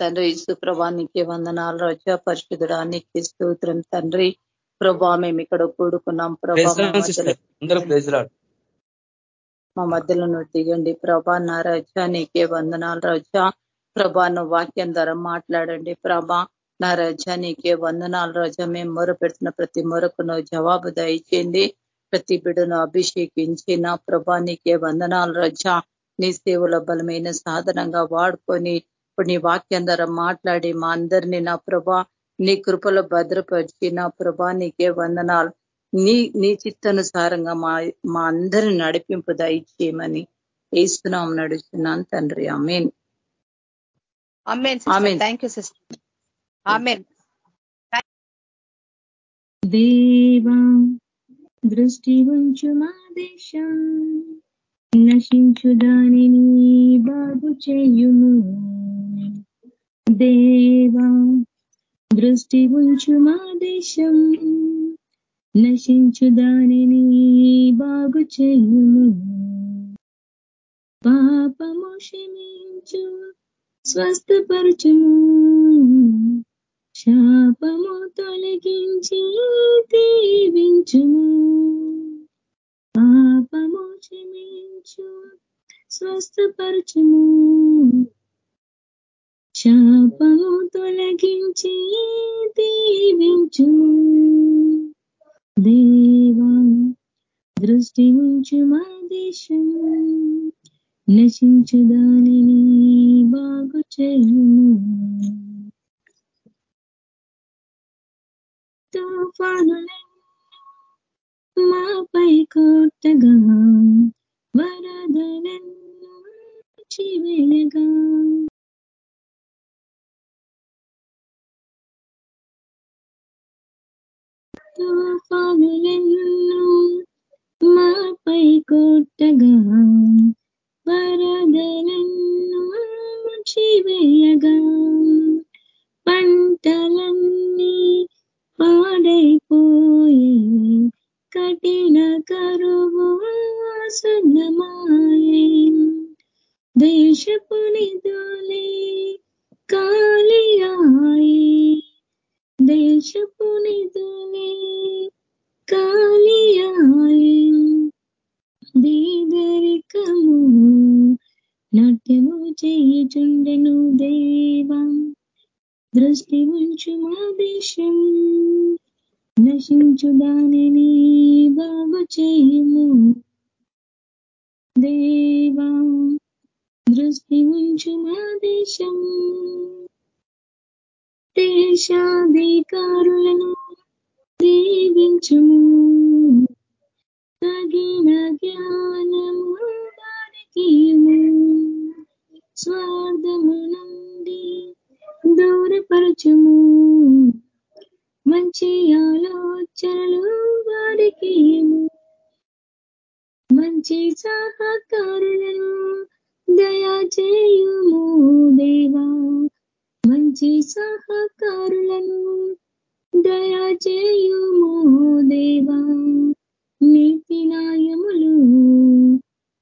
తండ్రి ఇసు ప్రభా నీకే వందనాలు రజ పరిశుద్ధుడా నీకే స్తోత్రం తండ్రి. ప్రభా మేము ఇక్కడ కూడుకున్నాం. ప్రభా మా మధ్యలో నువ్వు దిగండి ప్రభా నా రజ నీకే వందనాలు రజ. ప్రభా నువ్వు వాక్యం ద్వారా మాట్లాడండి. ప్రభా నా రజ నీకే వందనాలు రజ. మేము మొర పెడుతున్న ప్రతి మొరకు నువ్వు జవాబు దయచేయండి. ప్రతి బిడును అభిషేకించి నా ప్రభా నీకే వందనాలు రజ. నీ సేవలో బలమైన సాధనంగా వాడుకొని ఇప్పుడు నీ వాక్యం ద్వారా మాట్లాడి మా అందరినీ నా ప్రభా నీ కృపలో భద్రపరిచి నా ప్రభా నీకే వందనాలు. నీ నీ చిత్తానుసారంగా మా మా అందరిని నడిపింపు దయచేయమని వేస్తున్నాం నడుస్తున్నాను తండ్రి. Amen thank you sister. Amen. దేవా దృష్టి ఉంచు మా దేశం. నశించుదాని బాగు చేయుము. దేవా దృష్టి ఉంచు మా దేశం. నశించుదాని బాగు చేయుము. పాపము క్షమించు స్వస్థపరచుము. శాపము తొలగించి దీవించుము. పాపము క్షమించు స్వస్థపరచుము. శాపము తొలగించి దీవించు. దేవం దృష్టి ఉంచు మా దేశం. నశించు దానిని బాగు చేయము. తుఫానులే మాపై కోటగా వరదలను చివేయగా తుఫానులెన్నో మాపై కోటగా వరదలను చివేయగా పంటలన్నీ పాడైపోయే కఠిన కరువు ఆసన్నమాయే. దేశపుని నిధులే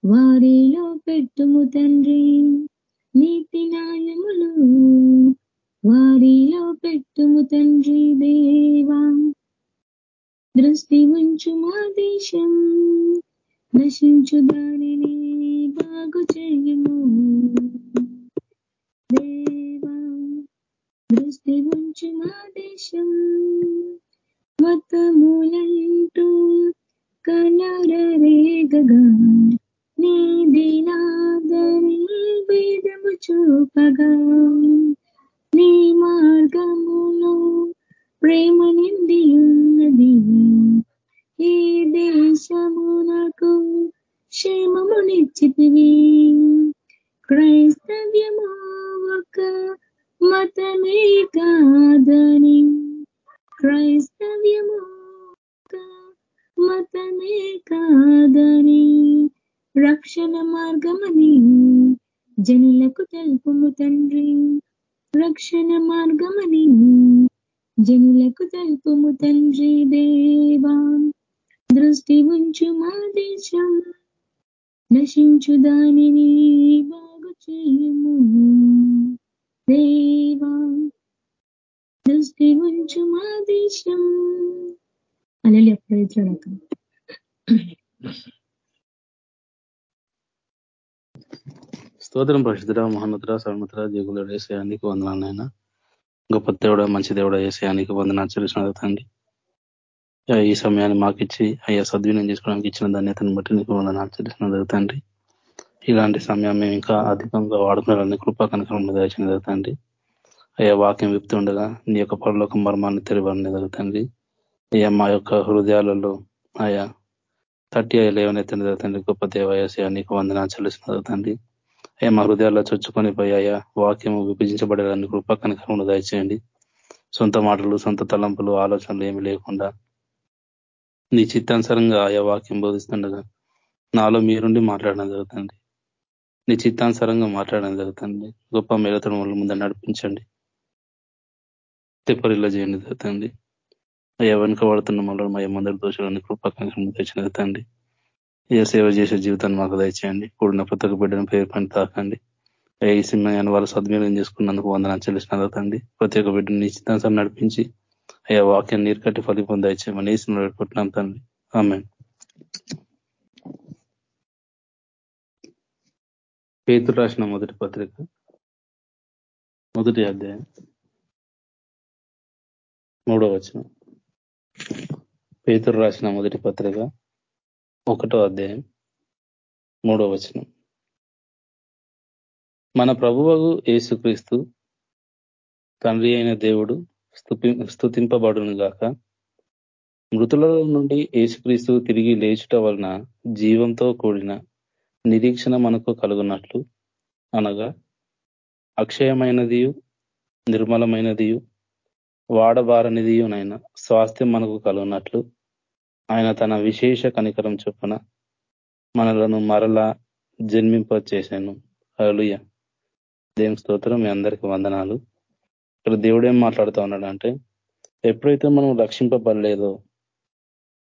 Whoa. నశించు దానిని బాగు చేయము. దేవా దృష్టి ఉంచు మా దేశం. అలా ప్రయత్నాక స్తోత్రం పరిశుద్ధ మహోన్నతుడ సర్మతుడ జీగులుడ వేసేయానికి వందనాలైనా గొప్ప దేవుడ మంచి దేవుడ వేసేయానికి వందన చెల్లిసిన తండ్రి. ఈ సమయాన్ని మాకిచ్చి అయ్యా సద్వినియోగం చేసుకోవడానికి ఇచ్చిన ధన్యతను బట్టి నీకు వందనాలు చెల్లిసిన తండ్రి. ఇలాంటి సమయం మేము ఇంకా అధికంగా వాడుకునేవాళ్ళని కృపా కనకరం దయచిన తండ్రి. అయ్యా వాక్యం విప్తుండగా నీ యొక్క పరలోక మర్మాన్ని తెరవని తండ్రి. అయ్యా మా యొక్క హృదయాలలో ఆయా తట్టి లేవనెత్తిన తండ్రి గొప్ప దేవయాసయ నీకు వందనా చెల్లిస్తున్నారు తండ్రి. అయ్యా మా హృదయాల్లో చొచ్చుకొని పోయాయా వాక్యము విభజించబడేదాన్ని కృప కనకరం దయచేయండి సొంత మాటలు సొంత తలంపులు ఆలోచనలు ఏమి లేకుండా నీ చిత్తానుసారంగా ఆయా వాక్యం బోధిస్తుండగా నాలో మీరుండి మాట్లాడడం జరుగుతుంది నీ చిత్తానుసారంగా మాట్లాడడం జరుగుతుంది. గొప్ప మేలతను వాళ్ళ ముందు నడిపించండి. తెప్పరిల్లా చేయండి జరుగుతుంది. అయ్యా వెనుక పడుతున్న మళ్ళీ మా మందరి దోషాలని కృపకంకరం తెచ్చిన తండ్రి ఏ సేవ చేసే జీవితాన్ని మాకు దయచేయండి. కూడిన ప్రతి ఒక్క బిడ్డను పేరు పని తాకండి. ఈ సినిమాని వాళ్ళు సద్వినియోగం చేసుకున్నందుకు వందన చెల్లిసిన తండ్రి ప్రతి ఒక్క బిడ్డను నిశ్చితాంశాన్ని నడిపించి అయ్యా వాక్యాన్ని నీరు కట్టి ఫలిపం దయచేయమని ఏ సినిమా పెట్టుకుంటున్నాం తండ్రి. ఆమె పేతురు రాసిన మొదటి పత్రిక మొదటి అధ్యాయం మూడో వచనం. పేతురు రాసిన మొదటి పత్రిక ఒకటో అధ్యాయం మూడో వచనం. మన ప్రభువగు యేసుక్రీస్తు తండ్రి అయిన దేవుడు స్థుతింపబడును గాక మృతుల నుండి యేసుక్రీస్తు తిరిగి లేచుట వలన జీవంతో కూడిన నిరీక్షణ మనకు కలుగునట్లు అనగా అక్షయమైనదియు నిర్మలమైనదియు వాడబారనిదియునైనా స్వాస్థ్యం మనకు కలుగునట్లు ఆయన తన విశేష కనికరం చొప్పున మనలను మరలా జన్మింప చేశాను అలుయ దేవుని స్తోత్రం మీ అందరికీ వందనాలు. ఇక్కడ దేవుడేం మాట్లాడుతూ ఉన్నాడు అంటే ఎప్పుడైతే మనం రక్షింపబడలేదో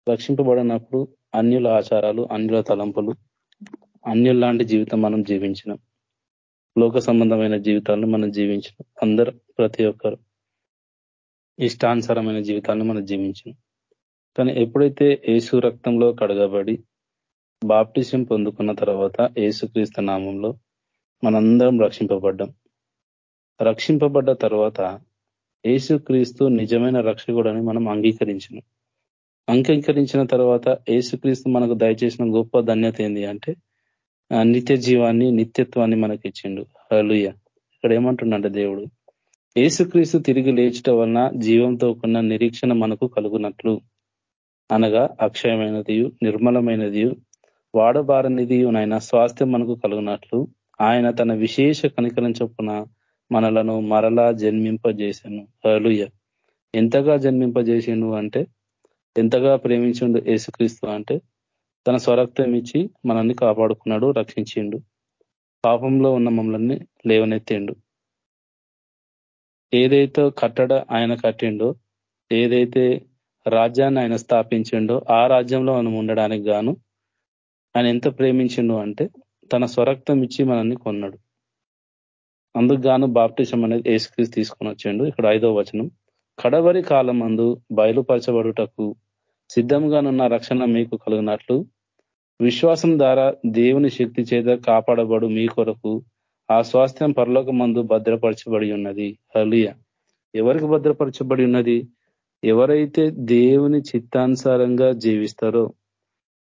రక్షింపబడినప్పుడు అన్యుల ఆచారాలు అన్యుల తలంపులు అన్యుల్లాంటి జీవితం మనం జీవించినాం. లోక సంబంధమైన జీవితాలను మనం జీవించినాం. అందరూ ప్రతి ఒక్కరు ఇష్టానుసారమైన జీవితాలను మనం జీవించినాం. కానీ ఎప్పుడైతే ఏసు రక్తంలో కడగబడి బాప్టిజం పొందుకున్న తర్వాత ఏసుక్రీస్తు నామంలో మనందరం రక్షింపబడ్డాం. రక్షింపబడ్డ తర్వాత ఏసుక్రీస్తు నిజమైన రక్షకుడని మనం అంగీకరించినాం. అంగీకరించిన తర్వాత ఏసుక్రీస్తు మనకు దయచేసిన గొప్ప ధన్యత ఏంది అంటే నిత్య జీవాన్ని నిత్యత్వాన్ని మనకి ఇచ్చిండు హలుయ ఇక్కడ ఏమంటున్నాడు దేవుడు? ఏసుక్రీస్తు తిరిగి లేచట వలన జీవంతో కొన్న నిరీక్షణ మనకు కలుగునట్లు. అనగా అక్షయమైనది నిర్మలమైనది వాడబారనిది నాయన స్వాస్థ్యం మనకు కలుగునట్లు. ఆయన తన విశేష కనికరం చొప్పున మనలను మరలా జన్మింపజేశాను హలుయ ఎంతగా జన్మింపజేసిండు అంటే ఎంతగా ప్రేమించిండు యేసుక్రీస్తు అంటే తన స్వరక్తం ఇచ్చి మనల్ని కాపాడుకున్నాడు రక్షించిండు. పాపంలో ఉన్న మమ్మల్ని లేవనెత్తిండు. ఏదైతే కట్టడ ఆయన కట్టిండో ఏదైతే రాజ్యాన్ని ఆయన స్థాపించిండో ఆ రాజ్యంలో మనం ఉండడానికి గాను ఆయన ఎంత ప్రేమించిండు అంటే తన స్వరక్తం ఇచ్చి మనల్ని కొన్నాడు. అందుకు గాను బాప్టిజం అనేది ఏసుక్రీస్ తీసుకొని వచ్చిండు. ఇక్కడ ఐదో వచనం. కడవరి కాలం అందు బయలుపరచబడుటకు సిద్ధంగానున్న రక్షణ మీకు కలిగినట్లు విశ్వాసం ద్వారా దేవుని శక్తి చేత కాపాడబడు మీ కొరకు ఆ స్వాస్థ్యం పరలోక మందు భద్రపరచబడి ఉన్నది. హలియ ఎవరికి భద్రపరచబడి ఉన్నది? ఎవరైతే దేవుని చిత్తానుసారంగా జీవిస్తారో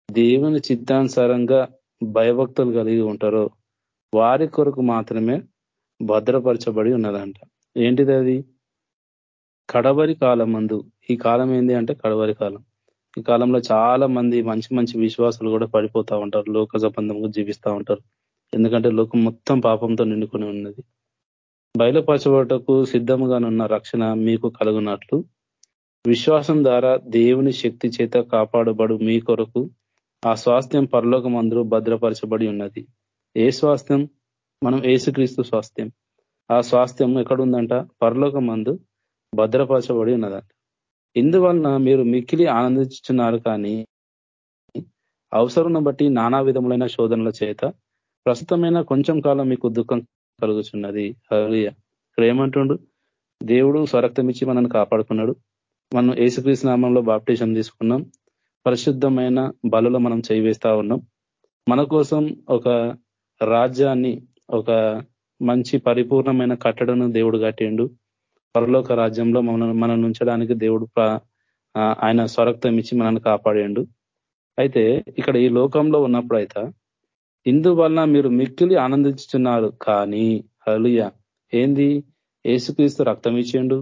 దేవుని చిత్తానుసారంగా భయభక్తులు కలిగి ఉంటారో వారి కొరకు మాత్రమే భద్రపరచబడి ఉన్నదంట. ఏంటిది అది కడవరి కాలం మందు ఈ కాలం ఏంది అంటే కడవరి కాలం. ఈ కాలంలో చాలా మంది మంచి మంచి విశ్వాసాలు కూడా పడిపోతా ఉంటారు. లోక సంబంధంగా జీవిస్తూ ఉంటారు. ఎందుకంటే లోకం మొత్తం పాపంతో నిండుకొని ఉన్నది. బయలుపరచబడటకు సిద్ధంగానున్న రక్షణ మీకు కలుగునట్లు. విశ్వాసం ద్వారా దేవుని శక్తి చేత కాపాడబడు మీ కొరకు ఆ స్వాస్థ్యం పరలోక మందులు భద్రపరచబడి ఉన్నది. ఏ స్వాస్థ్యం? మనం ఏసుక్రీస్తు స్వాస్థ్యం. ఆ స్వాస్థ్యం ఎక్కడుందంట? పరలోక మందు భద్రపరచబడి ఉన్నదంట. ఇందువలన మీరు మిక్కిలి ఆనందించుతున్నారు కానీ అవసరం బట్టి నానా విధములైన శోధనల చేత ప్రస్తుతమైన కొంచెం కాలం మీకు దుఃఖం కలుగుతున్నది హరియ ఇక్కడ ఏమంటుండు దేవుడు స్వరక్తం ఇచ్చి మనల్ని కాపాడుకున్నాడు. మనం ఏసుక్రీస్తు నామంలో బాప్టిజం తీసుకున్నాం. పరిశుద్ధమైన బలులు మనం చేయివేస్తా ఉన్నాం. మన కోసం ఒక రాజ్యాన్ని ఒక మంచి పరిపూర్ణమైన కట్టడను దేవుడు కట్టిండు పరలోక రాజ్యంలో మనల్ని మనం ఉంచడానికి దేవుడు ఆయన స్వరక్తం ఇచ్చి మనల్ని కాపాడేయండు. అయితే ఇక్కడ ఈ లోకంలో ఉన్నప్పుడు అయితే ఇందువలన మీరు మిక్కిలి ఆనందించుతున్నారు కానీ హలుయ ఏంది? ఏసుక్రీస్తు రక్తం ఇచ్చిండు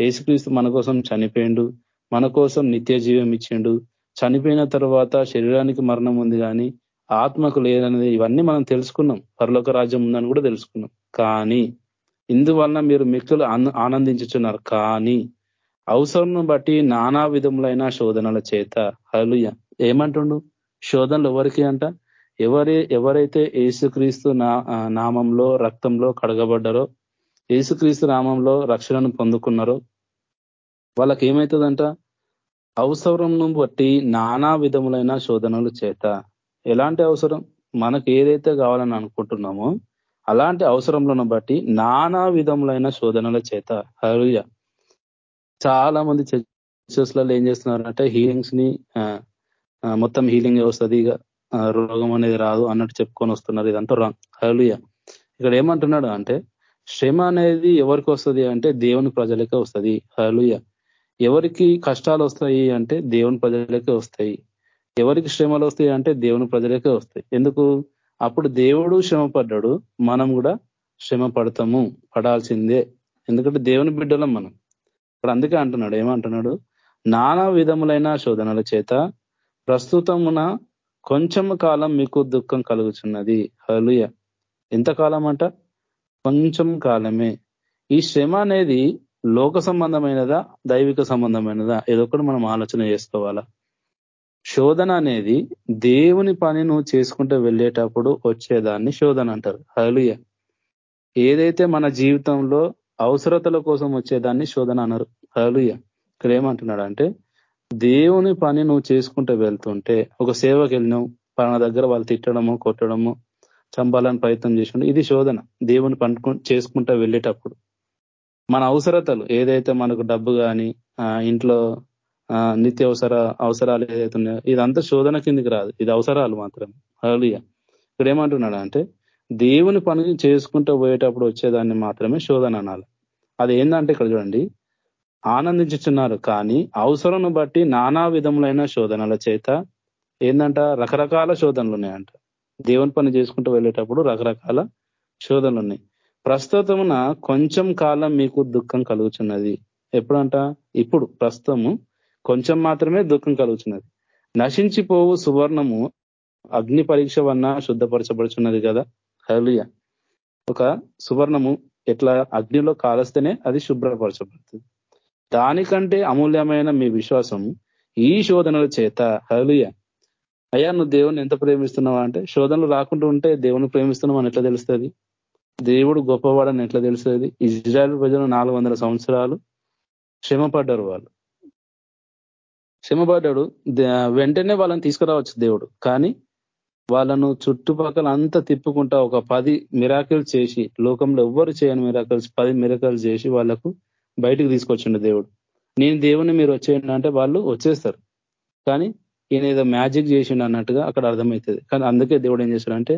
ఏసుక్రీస్తు మన కోసం చనిపోయిండు. మన కోసం నిత్య జీవం ఇచ్చిండు చనిపోయిన తర్వాత శరీరానికి మరణం ఉంది కానీ ఆత్మకు లేదనేది ఇవన్నీ మనం తెలుసుకున్నాం. పరలోక రాజ్యం ఉందని కూడా తెలుసుకున్నాం. కానీ ఇందువలన మీరు మిక్కులు ఆనందించుచున్నారు. కానీ అవసరం బట్టి నానా విధములైన శోధనల చేత. హలు ఏమంటుండు? శోధనలు ఎవరికి అంట? ఎవరి ఎవరైతే ఏసుక్రీస్తు నామంలో రక్తంలో కడగబడ్డారో ఏసుక్రీస్తు నామంలో రక్షణను పొందుకున్నారో వాళ్ళకి ఏమవుతుందంట అవసరంను బట్టి నానా విధములైన శోధనలు చేత. ఎలాంటి అవసరం? మనకు ఏదైతే కావాలని అనుకుంటున్నామో అలాంటి అవసరంలను బట్టి నానా విధములైన శోధనల చేత హరుయ చాలా మంది చర్చస్లలో ఏం చేస్తున్నారంటే హీలింగ్స్ని మొత్తం హీలింగ్ వస్తుంది రోగం అనేది రాదు అన్నట్టు చెప్పుకొని వస్తున్నారు. ఇదంతా రాంగ్. హలుయ ఇక్కడ ఏమంటున్నాడు అంటే శ్రమ అనేది ఎవరికి వస్తుంది అంటే దేవుని ప్రజలకే వస్తుంది. హలుయ ఎవరికి కష్టాలు వస్తాయి అంటే దేవుని ప్రజలకే వస్తాయి. ఎవరికి శ్రమలు వస్తాయి అంటే దేవుని ప్రజలకే వస్తాయి. ఎందుకు? అప్పుడు దేవుడు శ్రమ పడ్డాడు మనం కూడా శ్రమ పడతాము పడాల్సిందే. ఎందుకంటే దేవుని బిడ్డలం మనం. ఇప్పుడు అందుకే అంటున్నాడు ఏమంటున్నాడు? నానా విధములైన శోధనల చేత ప్రస్తుతమున కొంచెం కాలం మీకు దుఃఖం కలుగుచున్నది. హలుయ ఎంతకాలం అంట కొంచెం కాలమే. ఈ శ్రమ అనేది లోక సంబంధమైనదా దైవిక సంబంధమైనదా? ఏదొకటి మనం ఆలోచన చేసుకోవాలా. శోధన అనేది దేవుని పని నువ్వు చేసుకుంటూ వెళ్ళేటప్పుడు వచ్చేదాన్ని శోధన అంటారు. హలుయ ఏదైతే మన జీవితంలో అవసరతల కోసం వచ్చేదాన్ని శోధన అన్నారు. హలుయ ఇక్కడ ఏమంటున్నాడంటే దేవుని పని నువ్వు చేసుకుంటూ వెళ్తుంటే ఒక సేవకి వెళ్ళినావు పలానా దగ్గర వాళ్ళు తిట్టడము కొట్టడము చంపాలని ప్రయత్నం చేసుకుంటే ఇది శోధన. దేవుని పండుకు చేసుకుంటూ వెళ్ళేటప్పుడు. మన అవసరతలు ఏదైతే మనకు డబ్బు కానీ ఇంట్లో నిత్య అవసర అవసరాలు ఏదైతే ఉన్నాయో ఇదంతా శోధన కిందికి రాదు. ఇది అవసరాలు మాత్రం. హలియ ఇక్కడ ఏమంటున్నాడు అంటే దేవుని పని చేసుకుంటూ పోయేటప్పుడు వచ్చేదాన్ని మాత్రమే శోధన అనాలి. అది ఏంటంటే ఇక్కడ చూడండి ఆనందించుతున్నారు కానీ అవసరం బట్టి నానా విధములైన శోధనల చేత ఏంటంట రకరకాల శోధనలు ఉన్నాయంట. దేవుని పని చేసుకుంటూ వెళ్ళేటప్పుడు రకరకాల శోధనలు ఉన్నాయి. ప్రస్తుతమున కొంచెం కాలం మీకు దుఃఖం కలుగుతున్నది ఎప్పుడంట? ఇప్పుడు ప్రస్తుతము కొంచెం మాత్రమే దుఃఖం కలుగుతున్నది. నశించిపోవు సువర్ణము అగ్ని పరీక్ష వలన శుద్ధపరచబడుచున్నది కదా? హలియ ఒక సువర్ణము ఎట్లా? అగ్నిలో కాలస్తేనే అది శుభ్రపరచబడుతుంది. దానికంటే అమూల్యమైన మీ విశ్వాసం ఈ శోధనల చేత. హలియ అయ్యా నువ్వు దేవుని ఎంత ప్రేమిస్తున్నావా అంటే శోధనలు రాకుండా ఉంటే దేవుని ప్రేమిస్తున్నావు అని ఎట్లా తెలుస్తుంది? దేవుడు గొప్పవాడని ఎట్లా తెలుస్తుంది? ఇజ్రాయల్ ప్రజలు నాలుగు సంవత్సరాలు శ్రమపడ్డారు వాళ్ళు. శ్రమపడ్డాడు వెంటనే వాళ్ళని తీసుకురావచ్చు దేవుడు. కానీ వాళ్ళను చుట్టుపక్కల అంతా తిప్పుకుంటా ఒక పది మిరాకిల్స్ చేసి లోకంలో ఎవ్వరు చేయని మిరాకిల్స్ పది మిరాకిల్స్ చేసి వాళ్ళకు బయటకు తీసుకొచ్చిండు దేవుడు. నేను దేవుని మీరు వచ్చేయండి అంటే వాళ్ళు వచ్చేస్తారు. కానీ ఈయన ఏదో మ్యాజిక్ చేసిండు అన్నట్టుగా అక్కడ అర్థమవుతుంది కానీ అందుకే దేవుడు ఏం చేశాడంటే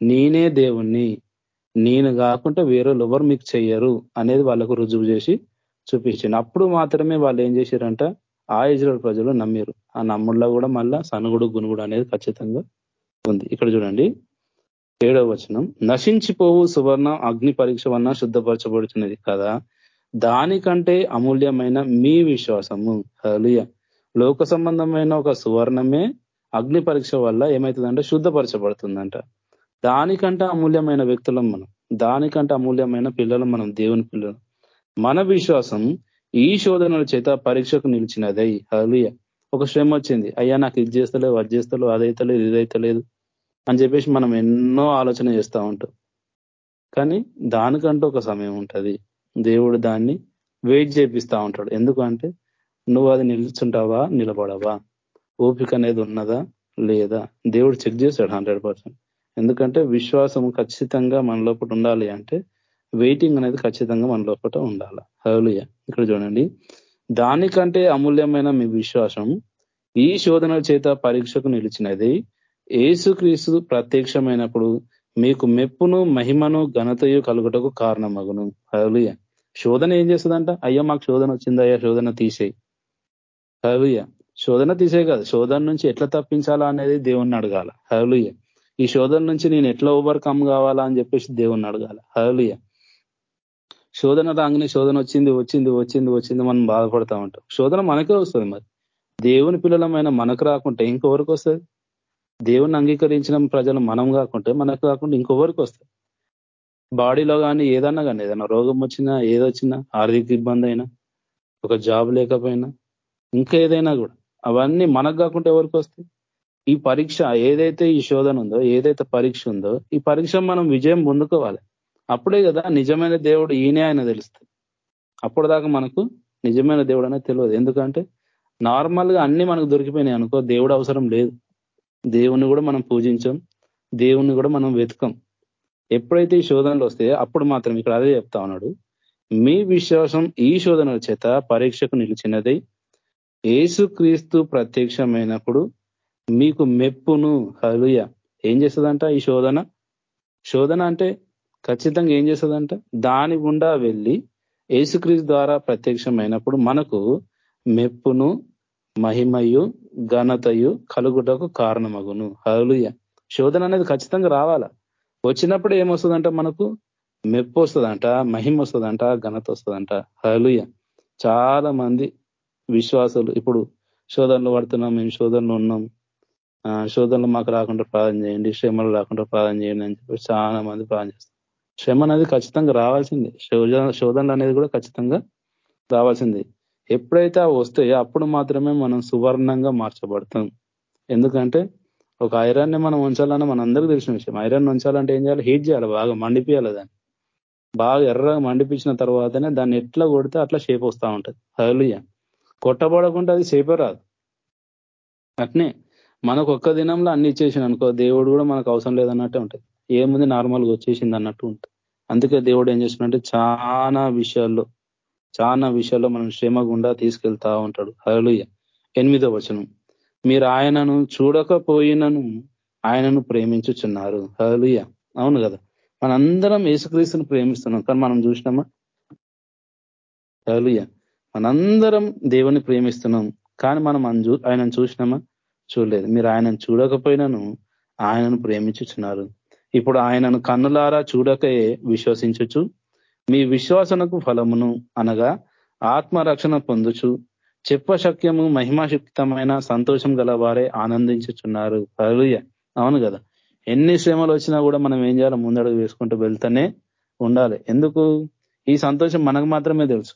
నేనే దేవుణ్ణి నేను కాకుండా వేరే ఎవరు మీకు చెయ్యరు అనేది వాళ్ళకు రుజువు చేసి చూపించింది అప్పుడు మాత్రమే వాళ్ళు ఏం చేశారంట ఆ ఇజ్రాయల్ ప్రజలు నమ్మారు. ఆ నమ్ముల్లో కూడా మళ్ళా సనుగుడు గునుగుడు అనేది ఖచ్చితంగా ఉంది. ఇక్కడ చూడండి. ఏడవ వచనం. నశించిపోవు సువర్ణ అగ్ని పరీక్ష వలన శుద్ధపరచబడుతున్నది కదా. దానికంటే అమూల్యమైన మీ విశ్వాసము. హలియ లోక సంబంధమైన ఒక సువర్ణమే అగ్ని పరీక్ష వల్ల ఏమవుతుందంటే శుద్ధపరచబడుతుందంట. దానికంటే అమూల్యమైన వ్యక్తులం మనం. దానికంటే అమూల్యమైన పిల్లలు మనం దేవుని పిల్లలు. మన విశ్వాసం ఈ శోధనల చేత పరీక్షకు నిలిచినదై. హలియ ఒక శ్రమ వచ్చింది. అయ్యా నాకు ఇది చేస్తలేవు అది చేస్తలేవు అదైతలేదు ఇదైతలేదు అని చెప్పేసి మనం ఎన్నో ఆలోచన చేస్తూ ఉంటాం. కానీ దానికంటూ ఒక సమయం ఉంటుంది. దేవుడు దాన్ని వెయిట్ చేపిస్తూ ఉంటాడు. ఎందుకంటే నువ్వు అది నిలుచుంటావా నిలబడవా? ఓపిక అనేది ఉన్నదా లేదా? దేవుడు చెక్ చేశాడు హండ్రెడ్ ఎందుకంటే విశ్వాసం ఖచ్చితంగా మన లోపల ఉండాలి అంటే వెయిటింగ్ అనేది ఖచ్చితంగా మన లోపల ఉండాలి. హలుయ ఇక్కడ చూడండి. దానికంటే అమూల్యమైన మీ విశ్వాసం ఈ శోధనల చేత పరీక్షకు నిలిచినది. ఏసుక్రీస్తు ప్రత్యక్షమైనప్పుడు మీకు మెప్పును మహిమను ఘనతయు కలుగుటకు కారణమగును. హలుయ శోధన ఏం చేస్తుందంట? అయ్యా మాకు శోధన వచ్చింది. అయ్యా శోధన తీసేయి. హలుయ శోధన తీసే కాదు. శోధన నుంచి ఎట్లా తప్పించాలా అనేది దేవుణ్ణి అడగాల. హలుయ ఈ శోధన నుంచి నేను ఎట్లా ఓవర్కమ్ కావాలా అని చెప్పేసి దేవుణ్ణి అడగాల. హలుయ శోధన రాగానే శోధన వచ్చింది వచ్చింది వచ్చింది వచ్చింది మనం బాధపడతా ఉంటాం. శోధన మనకే వస్తుంది మరి. దేవుని పిల్లలమైన మనకు రాకుంటే ఇంకొవరికి వస్తుంది? దేవుని అంగీకరించిన ప్రజలు మనం కాకుంటే మనకు కాకుండా ఇంకొవరికి వస్తుంది. బాడీలో కానీ ఏదన్నా కానీ ఏదైనా రోగం వచ్చినా ఏదొచ్చినా ఆర్థిక ఇబ్బంది అయినా ఒక జాబ్ లేకపోయినా ఇంకా ఏదైనా కూడా అవన్నీ మనకు కాకుండా ఎవరికి వస్తాయి? ఈ పరీక్ష ఏదైతే ఈ శోధన ఉందో ఏదైతే పరీక్ష ఉందో ఈ పరీక్ష మనం విజయం పొందుకోవాలి. అప్పుడే కదా నిజమైన దేవుడు ఈయనే ఆయన తెలుస్తుంది. అప్పుడు దాకా మనకు నిజమైన దేవుడు అనేది తెలియదు. ఎందుకంటే నార్మల్గా అన్ని మనకు దొరికిపోయినాయి అనుకో దేవుడు అవసరం లేదు. దేవుణ్ణి కూడా మనం పూజించాం. దేవుణ్ణి కూడా మనం వెతకం. ఎప్పుడైతే ఈ శోధనలు వస్తే అప్పుడు మాత్రం ఇక్కడ అదే చెప్తా ఉన్నాడు. మీ విశ్వాసం ఈ శోధనల చేత పరీక్షకు నిలిచినది ఏసుక్రీస్తు ప్రత్యక్షమైనప్పుడు మీకు మెప్పును హలుయ ఏం చేస్తుందంట ఈ శోధన? శోధన అంటే ఖచ్చితంగా ఏం చేస్తుందంట? దాని గుండా వెళ్ళి ఏసుక్రీస్తు ద్వారా ప్రత్యక్షమైనప్పుడు మనకు మెప్పును మహిమయు ఘనతయు కలుగుటకు కారణమగును. హలుయ శోధన అనేది ఖచ్చితంగా రావాలా? వచ్చినప్పుడు ఏమొస్తుందంట మనకు? మెప్పు వస్తుందంట మహిమ వస్తుందంట ఘనత వస్తుందంట. హలుయ చాలా మంది విశ్వాసులు ఇప్పుడు శోధనలు పడుతున్నాం మేము శోధనలు ఉన్నాం. శోధనలు మాకు రాకుండా ప్రార్థన చేయండి శ్రమలు రాకుండా ప్రార్థన చేయండి అని చెప్పి చాలా మంది ప్రార్థన చేస్తారు. శ్రమ అనేది ఖచ్చితంగా రావాల్సిందే. శోధనలు అనేది కూడా ఖచ్చితంగా రావాల్సిందే. ఎప్పుడైతే అవి వస్తాయో అప్పుడు మాత్రమే మనం సువర్ణంగా మార్చబడతాం. ఎందుకంటే ఒక ఐరాన్ని మనం ఉంచాలని మనందరికీ తెలిసిన విషయం. ఐరన్ ఉంచాలంటే ఏం చేయాలి? హీట్ చేయాలి బాగా మండిపియాలి దాన్ని. బాగా ఎర్రగా మండిపించిన తర్వాతనే దాన్ని ఎట్లా కొడితే అట్లా షేప్ వస్తూ ఉంటుంది. హలుయ కొట్టబడకుండా అది షేపే రాదు. అట్నే మనకు ఒక్క దినంలో అన్ని ఇచ్చేసిన అనుకో దేవుడు కూడా మనకు అవసరం లేదన్నట్టే ఉంటుంది. ఏముంది నార్మల్గా వచ్చేసింది అన్నట్టు ఉంటుంది. అందుకే దేవుడు ఏం చేస్తున్నాడంటే చాలా విషయాల్లో చాలా విషయాల్లో మనం శ్రమ గుండా తీసుకెళ్తా ఉంటాడు. హలుయ ఎనిమిదో వచనం. మీరు ఆయనను చూడకపోయినను ఆయనను ప్రేమించుచున్నారు. హలుయ అవును కదా. మనందరం యేసుక్రీస్తుని ప్రేమిస్తున్నాం. కానీ మనం చూసినామా? హలుయ మనందరం దేవుని ప్రేమిస్తున్నాం. కానీ మనం ఆయనను చూసినామా? చూడలేదు. మీరు ఆయనను చూడకపోయినను ఆయనను ప్రేమించుచున్నారు. ఇప్పుడు ఆయనను కన్నులారా చూడకే విశ్వసించుచు మీ విశ్వాసనకు ఫలమును అనగా ఆత్మరక్షణ పొందుచు చెప్పశక్యము మహిమాశక్తమైన సంతోషం గల వారే ఆనందించుచున్నారు అవును కదా. ఎన్ని శ్రమలు వచ్చినా కూడా మనం ఏం చేయాలి? ముందడుగు వేసుకుంటూ వెళ్తూనే ఉండాలి. ఎందుకు? ఈ సంతోషం మనకు మాత్రమే తెలుసు.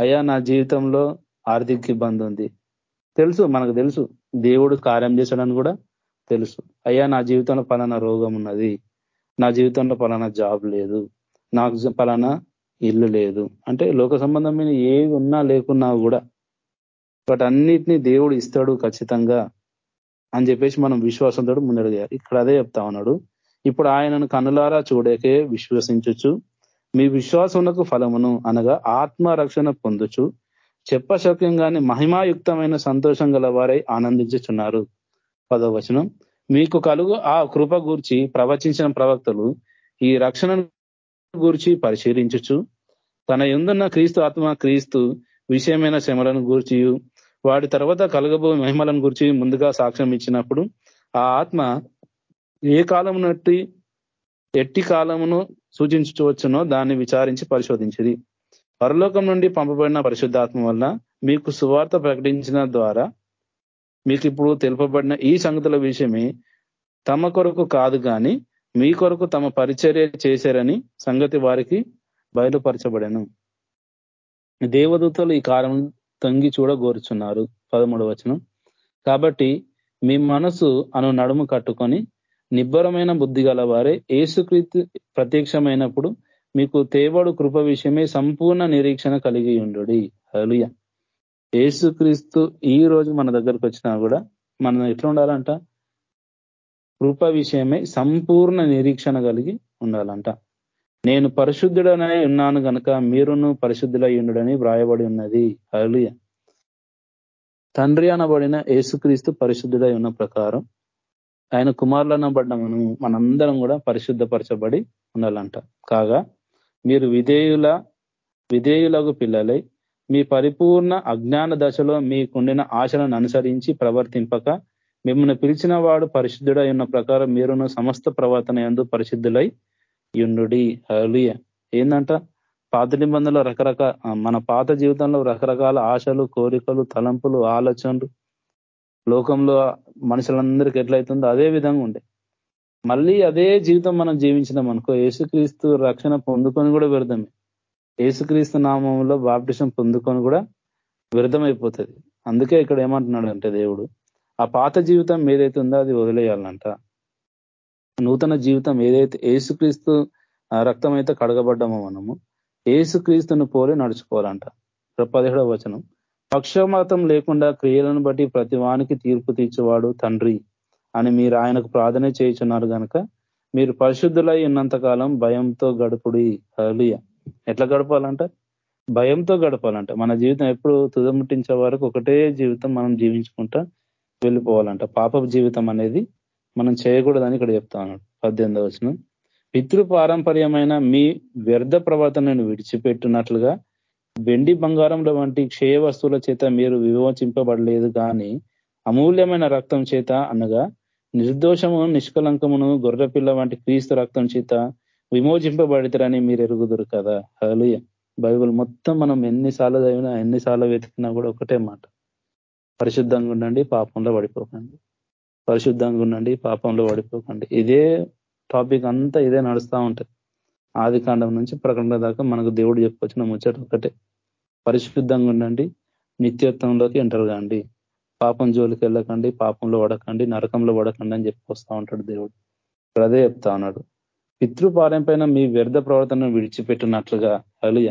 అయ్యా నా జీవితంలో ఆర్థిక ఇబ్బంది ఉంది. తెలుసు మనకు తెలుసు. దేవుడు కార్యం చేశాడని కూడా తెలుసు. అయ్యా నా జీవితంలో పలానా రోగం ఉన్నది. నా జీవితంలో పలానా జాబ్ లేదు. నాకు పలానా ఇల్లు లేదు. అంటే లోక సంబంధమైన ఏవి ఉన్నా లేకున్నా కూడా బట్ అన్నిటినీ దేవుడు ఇస్తాడు ఖచ్చితంగా అని చెప్పేసి మనం విశ్వాసంతో ముందడిగారు ఇక్కడ అదే చెప్తా ఉన్నాడు. ఇప్పుడు ఆయనను కనులారా చూడకే విశ్వసించచ్చు మీ విశ్వాసమునకు ఫలమును అనగా ఆత్మ రక్షణ పొందుచు చెప్పశక్యంగానే మహిమాయుక్తమైన సంతోషం గల వారై ఆనందించుచున్నారు. పదవచనం మీకు కలుగు ఆ కృప గూర్చి ప్రవచించిన ప్రవక్తలు ఈ రక్షణ గూర్చి పరిశీలించుచు తన ఎందున్న క్రీస్తు ఆత్మ క్రీస్తు విషయమైన శ్రమలను గూర్చి వాడి తర్వాత కలగబో మహిమలను గురించి ముందుగా సాక్ష్యం ఇచ్చినప్పుడు ఆ ఆత్మ ఏ కాలం నట్టి ఎట్టి కాలమును సూచించవచ్చునో దాన్ని విచారించి పరిశోధించింది పరలోకం నుండి పంపబడిన పరిశుద్ధాత్మ వల్ల మీకు సువార్త ప్రకటించిన ద్వారా మీకు ఇప్పుడు తెలుపబడిన ఈ సంగతుల విషయమే తమ కొరకు కాదు కానీ మీ కొరకు తమ పరిచర్య చేశారని సంగతి వారికి బయలుపరచబడను. దేవదూతలు ఈ కారం తంగి చూడగోరుచున్నారు. పదమూడు వచనం. కాబట్టి మీ మనసు అను నడుము కట్టుకొని నిబ్బరమైన బుద్ధి గల వారే ప్రత్యక్షమైనప్పుడు మీకు తేవడు కృప విషయమే సంపూర్ణ నిరీక్షణ కలిగి ఉండు హలుయ ఏసుక్రీస్తు ఈ రోజు మన దగ్గరకు వచ్చినా కూడా మనం ఎట్లా ఉండాలంట? కృప విషయమే సంపూర్ణ నిరీక్షణ కలిగి ఉండాలంట. నేను పరిశుద్ధుడనే ఉన్నాను కనుక మీరును పరిశుద్ధులై ఉండడని వ్రాయబడి ఉన్నది. అలియ తండ్రి అనబడిన ఏసుక్రీస్తు పరిశుద్ధుడై ఉన్న ప్రకారం ఆయన కుమారులనబడ్డ మనం మనందరం కూడా పరిశుద్ధపరచబడి ఉండాలంట. కాగా మీరు విధేయుల విధేయులకు పిల్లలై మీ పరిపూర్ణ అజ్ఞాన దశలో మీకుండిన ఆశలను అనుసరించి ప్రవర్తింపక మిమ్మల్ని పిలిచిన వాడు పరిశుద్ధుడై ఉన్న ప్రకారం మీరును సమస్త ప్రవర్తన ఎందు పరిశుద్ధులై యుండుడి. అలియ ఏంటంట పాత నిబంధనలో రకరకాల మన పాత జీవితంలో రకరకాల ఆశలు కోరికలు తలంపులు ఆలోచనలు లోకంలో మనుషులందరికీ ఎట్లయితుందో అదే విధంగా ఉండే. మళ్ళీ అదే జీవితం మనం జీవించినాం అనుకో యేసుక్రీస్తు రక్షణ పొందుకొని కూడా పెడదామే. ఏసుక్రీస్తు నామంలో బాప్టిషన్ పొందుకొని కూడా వ్యర్థమైపోతుంది. అందుకే ఇక్కడ ఏమంటున్నాడు అంటే దేవుడు ఆ పాత జీవితం ఏదైతే ఉందో అది వదిలేయాలంట. నూతన జీవితం ఏదైతే ఏసుక్రీస్తు రక్తం అయితే కడగబడ్డామో మనము ఏసుక్రీస్తును పోలి నడుచుకోవాలంట. పదిహేడవ వచనం. పక్షమాతం లేకుండా క్రియలను బట్టి ప్రతి వానికి తీర్పు తీర్చేవాడు తండ్రి అని మీరు ఆయనకు ప్రార్థన చేయించున్నారు కనుక మీరు పరిశుద్ధులై ఉన్నంతకాలం భయంతో గడుపుడి. హలియ ఎట్లా గడపాలంట? భయంతో గడపాలంట. మన జీవితం ఎప్పుడు తుదముట్టించే వరకు ఒకటే జీవితం మనం జీవించుకుంటా వెళ్ళిపోవాలంట. పాప జీవితం అనేది మనం చేయకూడదని ఇక్కడ చెప్తా అన్నాడు పద్దెనిమిదవ వచ్చిన పితృ పారంపర్యమైన మీ వ్యర్థ ప్రవర్తనను విడిచిపెట్టినట్లుగా వెండి బంగారంలో వంటి క్షయ వస్తువుల చేత మీరు విమోచింపబడలేదు కానీ అమూల్యమైన రక్తం చేత అనగా నిర్దోషము నిష్కలంకమును గొర్రెపిల్ల వంటి క్రీస్తు రక్తం చేత విమోచింపబడతారని మీరు ఎరుగుదురు కదా? హలుయ బైబుల్ మొత్తం మనం ఎన్నిసార్లు చదివినా ఎన్నిసార్లు వెతికినా కూడా ఒకటే మాట. పరిశుద్ధంగా ఉండండి పాపంలో పడిపోకండి. పరిశుద్ధంగా ఉండండి పాపంలో పడిపోకండి. ఇదే టాపిక్ అంతా ఇదే నడుస్తూ ఉంటుంది. ఆది కాండం నుంచి ప్రకటన దాకా మనకు దేవుడు చెప్పొచ్చిన ముచ్చట ఒకటే. పరిశుద్ధంగా ఉండండి నిత్యత్వంలోకి ఎంటర్ కాండి. పాపం జోలికి వెళ్ళకండి పాపంలో పడకండి నరకంలో పడకండి అని చెప్పొస్తా ఉంటాడు దేవుడు. అదే చెప్తా ఉన్నాడు. పితృపారంపైన మీ వ్యర్థ ప్రవర్తనను విడిచిపెట్టినట్లుగా అలుయ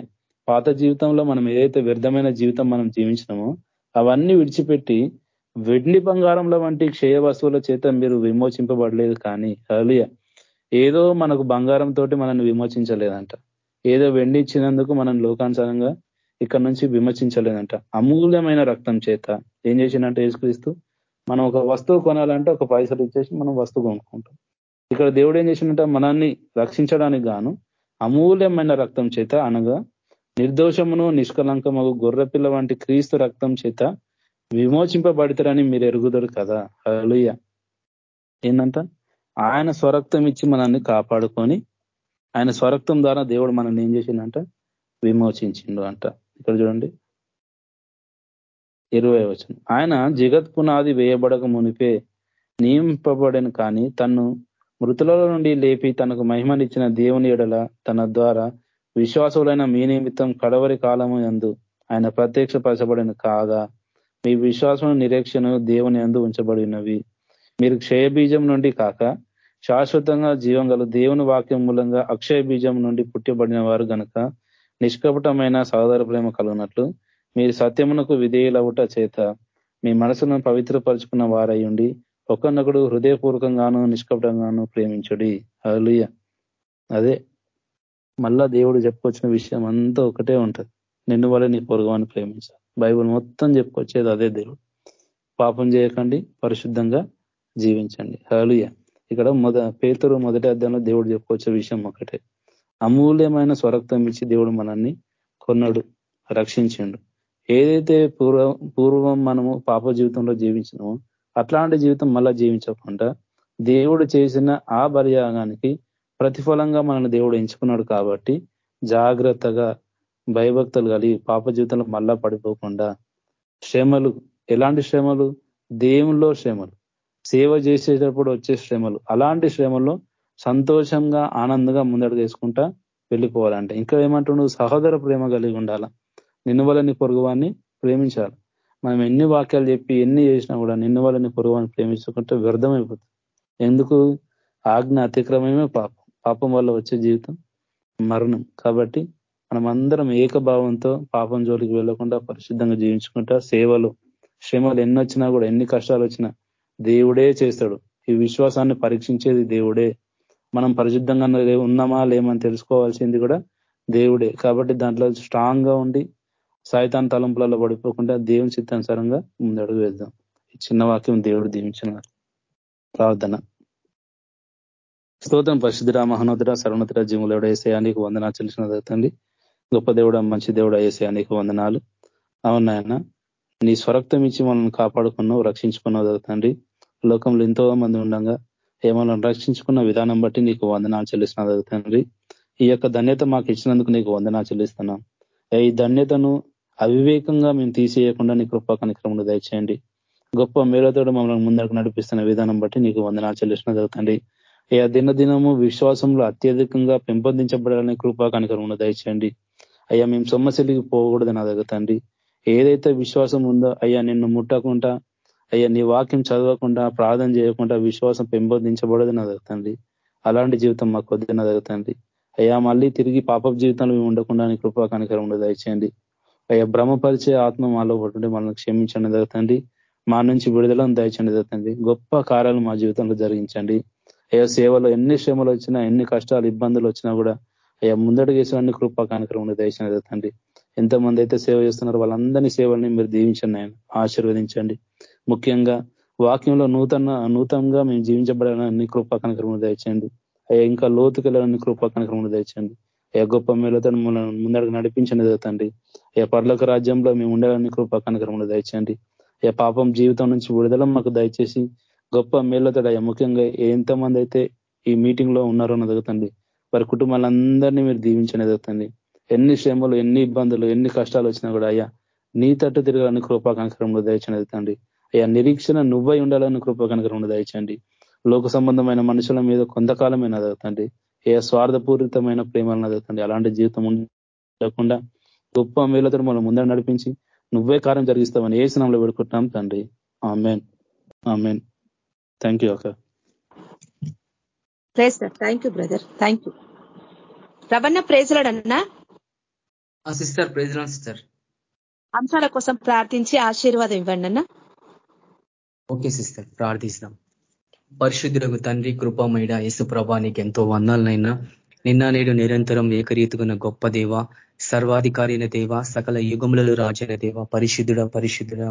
పాత జీవితంలో మనం ఏదైతే వ్యర్థమైన జీవితం మనం జీవించినామో అవన్నీ విడిచిపెట్టి వెండి బంగారంలో వంటి క్షయ వస్తువుల చేత మీరు విమోచింపబడలేదు కానీ అలుయ ఏదో మనకు బంగారం తోటి మనల్ని విమోచించలేదంట. ఏదో వెండి ఇచ్చినందుకు మనం లోకానుసారంగా ఇక్కడ నుంచి విమర్శించలేదంట అమూల్యమైన రక్తం చేత ఏం చేసిందంటే యేసుక్రీస్తు? మనం ఒక వస్తువు కొనాలంటే ఒక పైసలు ఇచ్చేసి మనం వస్తువు కొనుక్కుంటాం. ఇక్కడ దేవుడు ఏం చేసిందంటే మనల్ని రక్షించడానికి గాను అమూల్యమైన రక్తం చేత అనగా నిర్దోషమును నిష్కలంకము గొర్రెపిల్ల వంటి క్రీస్తు రక్తం చేత విమోచింపబడతారని మీరు ఎరుగుదరు కదా? హలుయ ఏంటంట ఆయన స్వరక్తం ఇచ్చి మనల్ని కాపాడుకొని ఆయన స్వరక్తం ద్వారా దేవుడు మనల్ని ఏం చేసిండంట? విమోచించిండు అంట. ఇక్కడ చూడండి. ఇరవై వచ్చిన ఆయన జగత్ పునాది వేయబడక మునిపే నియమింపబడను కానీ తను మృతులలో నుండి లేపి తనకు మహిమనిచ్చిన దేవుని ఎడల తన ద్వారా విశ్వాసులైన మీ నిమిత్తం కడవరి కాలము ఎందు ఆయన ప్రత్యక్షపరచబడిన కాగా మీ విశ్వాసం నిరీక్షణ దేవుని ఎందు ఉంచబడినవి. మీరు క్షయబీజం నుండి కాక శాశ్వతంగా జీవం గల దేవుని వాక్యం మూలంగా అక్షయ బీజం నుండి పుట్టబడిన వారు గనక నిష్కపటమైన సహోదర ప్రేమ కలుగునట్లు మీరు సత్యమునకు విధేయులవుట చేత మీ మనసును పవిత్రపరుచుకున్న వారై ఉండి ఒకనొకడు హృదయపూర్వకంగాను నిష్కపటంగాను ప్రేమించడి. అలుయ అదే మళ్ళా దేవుడు చెప్పుకొచ్చిన విషయం అంతా ఒకటే ఉంటది. నిన్ను వల్ల నీ పొరుగువాన్ని ప్రేమించాలి. బైబుల్ మొత్తం చెప్పుకొచ్చేది అదే దేవుడు. పాపం చేయకండి పరిశుద్ధంగా జీవించండి. హలుయ ఇక్కడ మొద పేతురు మొదటి అధ్యాయంలో దేవుడు చెప్పుకొచ్చే విషయం ఒకటే. అమూల్యమైన స్వరక్తం ఇచ్చి దేవుడు మనల్ని కొన్నాడు రక్షించిండు. ఏదైతే పూర్వ పూర్వం మనము పాప జీవితంలో జీవించినామో అట్లాంటి జీవితం మళ్ళా జీవించకుండా దేవుడు చేసిన ఆ బలియాగానికి ప్రతిఫలంగా మనల్ని దేవుడు ఎంచుకున్నాడు కాబట్టి జాగ్రత్తగా భయభక్తులు కలిగి పాప జీవితంలో మళ్ళా పడిపోకుండా శ్రమలు ఎలాంటి శ్రమలు? దేవుల్లో శ్రమలు. సేవ చేసేటప్పుడు వచ్చే శ్రమలు. అలాంటి శ్రమల్లో సంతోషంగా ఆనందంగా ముందడుగు వేసుకుంటా వెళ్ళిపోవాలంటే. ఇంకా ఏమంటున్నాడు సహోదర ప్రేమ కలిగి ఉండాల. నిన్ను వల్ల నీ పొరుగువాన్ని ప్రేమించాలి. మనం ఎన్ని వాక్యాలు చెప్పి ఎన్ని చేసినా కూడా నిన్ను వాళ్ళని నీ పొరుగువాన్ని ప్రేమించుకుంటే వ్యర్థమైపోతుంది. ఎందుకు? ఆజ్ఞ అతిక్రమమే పాపం. పాపం వల్ల వచ్చే జీవితం మరణం. కాబట్టి మనం అందరం ఏకభావంతో పాపం జోలికి వెళ్ళకుండా పరిశుద్ధంగా జీవించుకుంటా సేవలు శ్రమలు ఎన్ని వచ్చినా కూడా ఎన్ని కష్టాలు వచ్చినా దేవుడే చేస్తాడు. ఈ విశ్వాసాన్ని పరీక్షించేది దేవుడే. మనం పరిశుద్ధంగా ఉన్నామా లేమని తెలుసుకోవాల్సింది కూడా దేవుడే. కాబట్టి దాంట్లో స్ట్రాంగ్గా ఉండి సాయితాన్ తలంపులలో పడిపోకుండా దేవుని చిత్తానుసారంగా ముందడుగు వేద్దాం. ఈ చిన్న వాక్యం దేవుడు దీవించిన ప్రార్థన. స్తోత్రం పరిశుద్ధుడ మహనోదర సర్వనతుడ జీవులు ఏసయానికి వందనాలు చెల్లిసిన జరుగుతుంది గొప్ప దేవుడ మంచి దేవుడ ఏసయానికి వందనాలు. అవునాయన నీ స్వరక్తం ఇచ్చి మనల్ని కాపాడుకున్నావు రక్షించుకున్నావు తండ్రి. లోకంలో ఎంతో మంది ఉండగా ఏమైనా రక్షించుకున్న విధానం బట్టి నీకు వందనాలు చెల్లిస్తున్నా జరుగుతండి ఈ యొక్క ధన్యత మాకు ఇచ్చినందుకు నీకు వందనాలు చెల్లిస్తున్నాం. ఈ ధన్యతను అవివేకంగా మేము తీసేయకుండా నీ కృపా కనిక్రమను దయచేయండి. గొప్ప మేలతోడు మమ్మల్ని ముందరకు నడిపిస్తున్న విధానం బట్టి నీకు వందనాలు చెల్లిస్తున్న జరుగుతండి ఏ దినదినము విశ్వాసంలో అత్యధికంగా పెంపొందించబడాలని కృపా కనికరమును దయచేయండి. అయ్యా మేము సొమ్మశలికి పోకూడదు నా దగ్గర తండ్రి. ఏదైతే విశ్వాసం ఉందో అయ్యా నిన్ను ముట్టకుండా అయ్యా నీ వాక్యం చదవకుండా ప్రార్థన చేయకుండా విశ్వాసం పెంపొందించబడదు నా దగ్గర తండ్రి. అలాంటి జీవితం మాకు వద్దు నా దగ్గర తండ్రి. అయ్యా మళ్ళీ తిరిగి పాప జీవితంలో మేము ఉండకుండా నీ కృపా కనికరమును దయచేయండి. అయ్యా భ్రమపరిచే ఆత్మ మాలో పట్టుంటే మనల్ని క్షమించండి జరుగుతండి మా నుంచి విడుదలను దయచండి జరుగుతుంది గొప్ప కార్యాలు మా జీవితంలో జరిగించండి. అయ్యా సేవలో ఎన్ని శ్రమలు వచ్చినా ఎన్ని కష్టాలు ఇబ్బందులు వచ్చినా కూడా అయ్యా ముందడుగు వేసిన కృపా కార్యక్రమం దయచండి జరుగుతండి ఎంతమంది అయితే సేవ చేస్తున్నారో వాళ్ళందరినీ సేవల్ని మీరు దీవించండి ఆయన. ఆశీర్వదించండి. ముఖ్యంగా వాక్యంలో నూతన నూతనంగా మేము జీవించబడాలని కృపా కనకరములు దయచేయండి అయ్యా ఇంకా లోతుకెళ్ళాలని కృపా కనకరములు దయచేయండి అయ్యా గొప్ప మేలతో ముందడుగు నడిపించండి తండ్రి. ఏ పర్లోక రాజ్యంలో మేము ఉండాలని కృప కనుకరములు దయచేయండి. ఏ పాపం జీవితం నుంచి విడుదల మాకు దయచేసి గొప్ప మేళ్ళతో ముఖ్యంగా ఎంతమంది అయితే ఈ మీటింగ్లో ఉన్నారో నదుగుతండి వారి కుటుంబాలందరినీ మీరు దీవించని ఎదుగుతండి ఎన్ని శ్రమలు ఎన్ని ఇబ్బందులు ఎన్ని కష్టాలు వచ్చినా కూడా అయ్యా నీ తట్టు తిరగాలని కృపా కనకరంలో దయచని ఎదుగుతండి అయ్యా నిరీక్షణ నువ్వై ఉండాలని కృపా కనకరంలో దయచండి లోక సంబంధమైన మనుషుల మీద కొంతకాలమైన ఎదుగుతండి ఏ స్వార్థపూరితమైన ప్రేమలను ఎదుగుతండి అలాంటి జీవితం ఉండకుండా గొప్ప మేలతో మనం ముందర నడిపించి నువ్వే కార్యం జరిగిస్తామని ఏ స్నామంలో పెడుకుంటున్నాం తండ్రి. ఆమెన్. ఆమెన్. థ్యాంక్ యూ అక్క. Praise thank you brother thank you రవణ ప్రేజలాడన్నా సిస్టర్ సిస్టర్ అంశాల కోసం ప్రార్థించి ఆశీర్వాదం ఇవ్వండి అన్న. ఓకే సిస్టర్ ప్రార్థిస్తాం. పరిశుద్ధులకు తండ్రి కృపమైడ యేసు ప్రభా నీకు ఎంతో వందాలనైనా నిన్న నేడు నిరంతరం ఏకరీతుకున్న గొప్ప దేవ సర్వాధికారైన దేవ సకల యుగములలో రాజైన దేవ పరిశుద్ధుడ పరిశుద్ధుడ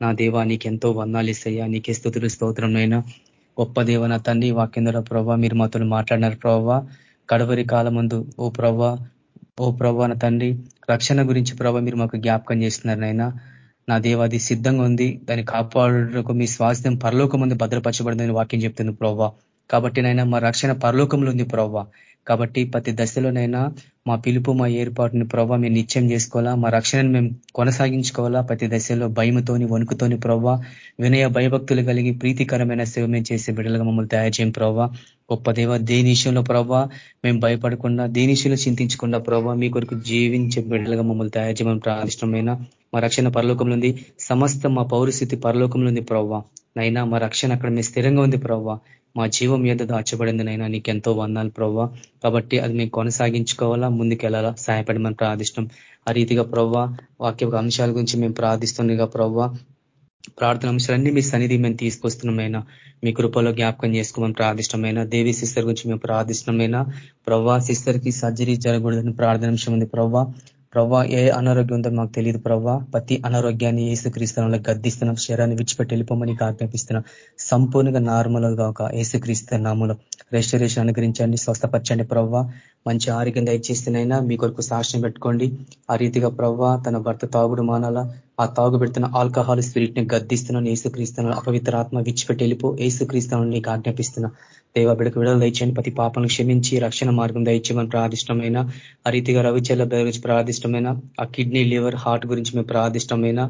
నా దేవా నీకెంతో వందాలు ఇస్తాయా నీకే స్థుతులు స్తోత్రంనైనా గొప్ప దేవ నా తండ్రి వాక్యంధర ప్రభావ మీరు మాతో మాట్లాడినారు ప్రభావ కడవరి కాలమందు ఓ ప్రభా ఓ ప్రభా నా తండ్రి రక్షణ గురించి ప్రభావ మీరు మాకు జ్ఞాపకం చేస్తున్నారు నైనా నా దేవాది సిద్ధంగా ఉంది. దాన్ని కాపాడుకు మీ స్వాస్థ్యం పరలోకం ముందు భద్రపరచబడిందని వాక్యం చెప్తుంది ప్రవ్వా. కాబట్టి నైనా మా రక్షణ పరలోకంలో ఉంది ప్రభావ కాబట్టి ప్రతి దశలోనైనా మా పిలుపు మా ఏర్పాటుని ప్రభావ మేము నిత్యం చేసుకోవాలా? మా రక్షణను మేము కొనసాగించుకోవాలా? ప్రతి దశలో భయముతోని వణుకుతోని ప్రభావ వినయ భయభక్తులు కలిగి ప్రీతికరమైన సేవ మేము చేసే బిడ్డలుగా మమ్మల్ని తయారు చేయం ప్రభావ గొప్ప దేవ దేని విషయంలో ప్రభావ మేము భయపడకుండా దేని విషయంలో చింతించకుండా ప్రభావ మీ కొరకు జీవించే బిడ్డలుగా మమ్మల్ని తయారు చేయమని ప్రాదిష్టమైన మా రక్షణ పరలోకంలో ఉంది సమస్త మా పౌరస్థితి పరలోకంలో ఉంది ప్రవ్వ. నైనా మా రక్షణ అక్కడ మీ స్థిరంగా ఉంది ప్రవ్వ. మా జీవం మీద దాచబడిందినైనా నీకు ఎంతో వందాలు ప్రవ్వా. కాబట్టి అది మేము కొనసాగించుకోవాలా ముందుకెళ్ళాలా? సహాయపడమని ప్రార్థిష్టం ఆ రీతిగా ప్రవ్వా వాక్య అంశాల గురించి మేము ప్రార్థిస్తుండగా ప్రవ్వా ప్రార్థన అంశాలన్నీ మీ సన్నిధి మేము తీసుకొస్తున్నామైనా మీ కృపలో జ్ఞాపకం చేసుకోమని ప్రార్థిష్టమైన దేవి సిస్టర్ గురించి మేము ప్రార్థిష్టమైన ప్రవ్వా సిస్టర్కి సర్జరీ జరగకూడదని ప్రార్థన అంశం ఉంది ప్రవ్వా. ప్రవ్వా ఏ అనారోగ్యం ఉందో మాకు తెలియదు ప్రవ్వా. ప్రతి అనారోగ్యాన్ని ఏసుక్రీస్తునంలో గద్దిస్తున్నాం శరీరాన్ని విడిచిపెట్టి వెళ్ళిపోమని ఆజ్ఞాపిస్తున్నాం. సంపూర్ణంగా నార్మల్గా ఒక ఏసుక్రీస్తు నామలో రెస్టరేషన్ అనుగ్రహించండి స్వస్థపరచండి ప్రవ్వా. మంచి ఆరోగ్యం దయచేస్తున్నైనా మీ కొరకు సాక్ష్యం పెట్టుకోండి. ఆ రీతిగా ప్రవ్వా తన భర్త తాగుడు మానాలా. ఆ తాగు పెడుతున్న ఆల్కహాల్ స్పిరిట్ని గద్దిస్తున్నాను ఏసుక్రీస్తున్నాను అపవిత్ర ఆత్మ విచ్చిపెట్టి వెళ్ళిపో ఏసుక్రీస్తులను నీకు ఆజ్ఞాపిస్తున్నా. దేవ బిడకు విడుదల దయచేయండి. ప్రతి పాపను క్షమించి రక్షణ మార్గం దయచేయమని ప్రార్థిష్టమైన ఆ రీతిగా రవిచల్ల గురించి ప్రార్థిష్టమైన ఆ కిడ్నీ లివర్ హార్ట్ గురించి మేము ప్రార్థిష్టమైన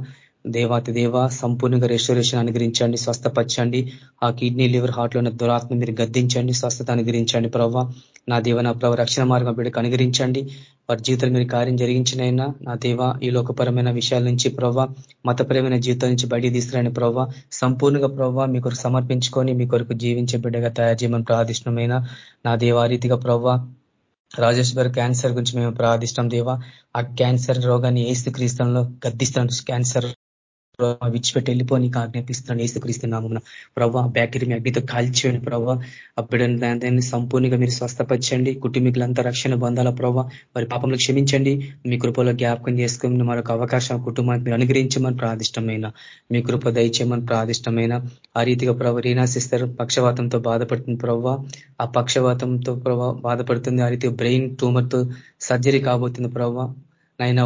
దేవాతి దేవ సంపూర్ణంగా రెస్టరేషన్ అనుగ్రహించండి స్వస్థపరచండి. ఆ కిడ్నీ లివర్ హార్ట్లో ఉన్న దురాత్మ మీరు గద్దించండి స్వస్థత అనుగ్రహించండి ప్రవ్వ. నా దేవ నా ప్రభు రక్షణ మార్గం బిడ్డకు అనుగ్రహించండి. వారి జీవితాలు మీరు కార్యం జరిగించినైనా నా దేవ ఈ లోకపరమైన విషయాల నుంచి ప్రవ్వ మతపరమైన జీవితం నుంచి బయట తీసుకురాని ప్రవ్వ. సంపూర్ణంగా ప్రవ్వ మీ కొరకు సమర్పించుకొని మీ కొరకు జీవించే బిడ్డగా తయారు చేయమని ప్రార్థిష్టమైన నా దేవారీతిగా ప్రవ్వ రాజేష్ గారు క్యాన్సర్ గురించి మేము ప్రార్థిష్టం దేవా. ఆ క్యాన్సర్ రోగాన్ని ఏస్తు క్రీస్తంలో గద్దిస్తాం క్యాన్సర్ విడిచిపెట్టి వెళ్ళిపోని ఆజ్ఞాపిస్తున్నాను. ఏసుక్రీస్తున్నాము ప్రభావ బ్యాక్టీరియా అగ్నితో కాల్చేయండి ప్రభావ అప్పుడు సంపూర్ణంగా మీరు స్వస్థపరచండి. కుటుంబీకులంతా రక్షణ బంధాల ప్రభావ వారి పాపంలో క్షమించండి. మీ కృపలో జ్ఞాపకం చేసుకుని మరొక అవకాశం కుటుంబానికి మీరు అనుగ్రహించమని ప్రాదిష్టమైన. మీ కృప దయచేయమని ప్రాదిష్టమైన. ఆ రీతిగా ప్రభావ రీనాశిస్తారు. పక్షవాతంతో బాధపడుతుంది ప్రభావ ఆ పక్షవాతంతో ప్రభావ బాధపడుతుంది. ఆ రీతి బ్రెయిన్ ట్యూమర్తో సర్జరీ కాబోతుంది ప్రభావ నైనా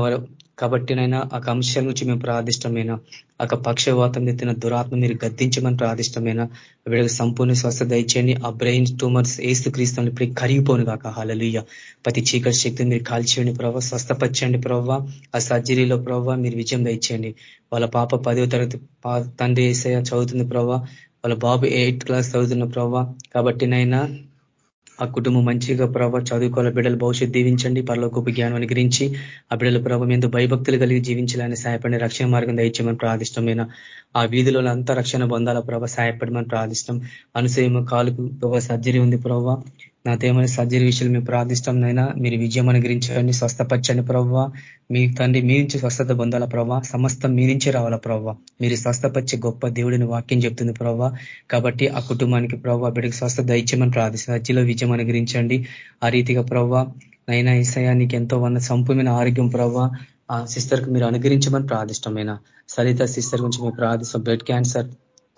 కాబట్టినైనా కాబట్టి నైనా ఆ అంశాల నుంచి మేము ప్రార్థిష్టమైన ఒక పక్షవాతం ఎత్తిన దురాత్మ మీరు గద్దించమని ప్రార్థిష్టమైన వీళ్ళకి సంపూర్ణ స్వస్థ దయచేయండి. ఆ బ్రెయిన్ ట్యూమర్స్ ఏసు క్రీస్తుని ఇప్పుడు కరిగిపోను కాక హాలలుయ్య ప్రతి చీకటి శక్తిని మీరు కాల్చేయండి ప్రభావ స్వస్థపరచండి ప్రభావ ఆ సర్జరీలో ప్రభావ మీరు విజయం దయచేయండి. వాళ్ళ పాప పదో తరగతి తండ్రి ఏసయ చదువుతుంది ప్రభావ వాళ్ళ బాబు ఎయిత్ క్లాస్ చదువుతున్న ప్రభావ కాబట్టి నైనా ఆ కుటుంబం మంచిగా ప్రభావ చదువుకోవాలి బిడ్డల భవిష్యత్తు దీవించండి పరలోకొప్ప జ్ఞానం అనుగ్రహించి ఆ బిడ్డల ప్రభావం ఎంతో భయభక్తులు కలిగి జీవించాలని సహాయపడిన రక్షణ మార్గం దయచేయమని ప్రార్థిష్టమైన ఆ వీధిలో అంతా రక్షణ బంధాల ప్రభావ సహాయపడమని ప్రార్థిష్టం. అనుసయమ కాలుకు ప్రభావ సర్జరీ ఉంది ప్రభావ నా దేవని సర్జరీ విషయాలు మేము ప్రార్థిష్టంనైనా మీరు విజయం అనుగ్రహించండి స్వస్థపరచండి ప్రవ్వ. మీ తండ్రి మీ నుంచి స్వస్థత పొందాల ప్రవ్వ? సమస్తం మీ నుంచే రావాలా ప్రవ్వ? మీరు స్వస్థపచ్చే గొప్ప దేవుడిని వాక్యం చెప్తుంది ప్రవ్వ. కాబట్టి ఆ కుటుంబానికి ప్రవ్వ బిడ్డకి స్వస్థ దైత్యమని ప్రార్థిస్తుంది సజ్జిలో విజయం అనుగ్రహించండి. ఆ రీతిగా ప్రవ్వ నైనా ఈసయానికి ఎంతో వంద సంపూర్ణమైన ఆరోగ్యం ప్రవ్వ. ఆ సిస్టర్కి మీరు అనుగ్రహించమని ప్రార్థిష్టమైన సరిత సిస్టర్ గురించి మీరు ప్రార్థిస్తాం బ్లడ్ క్యాన్సర్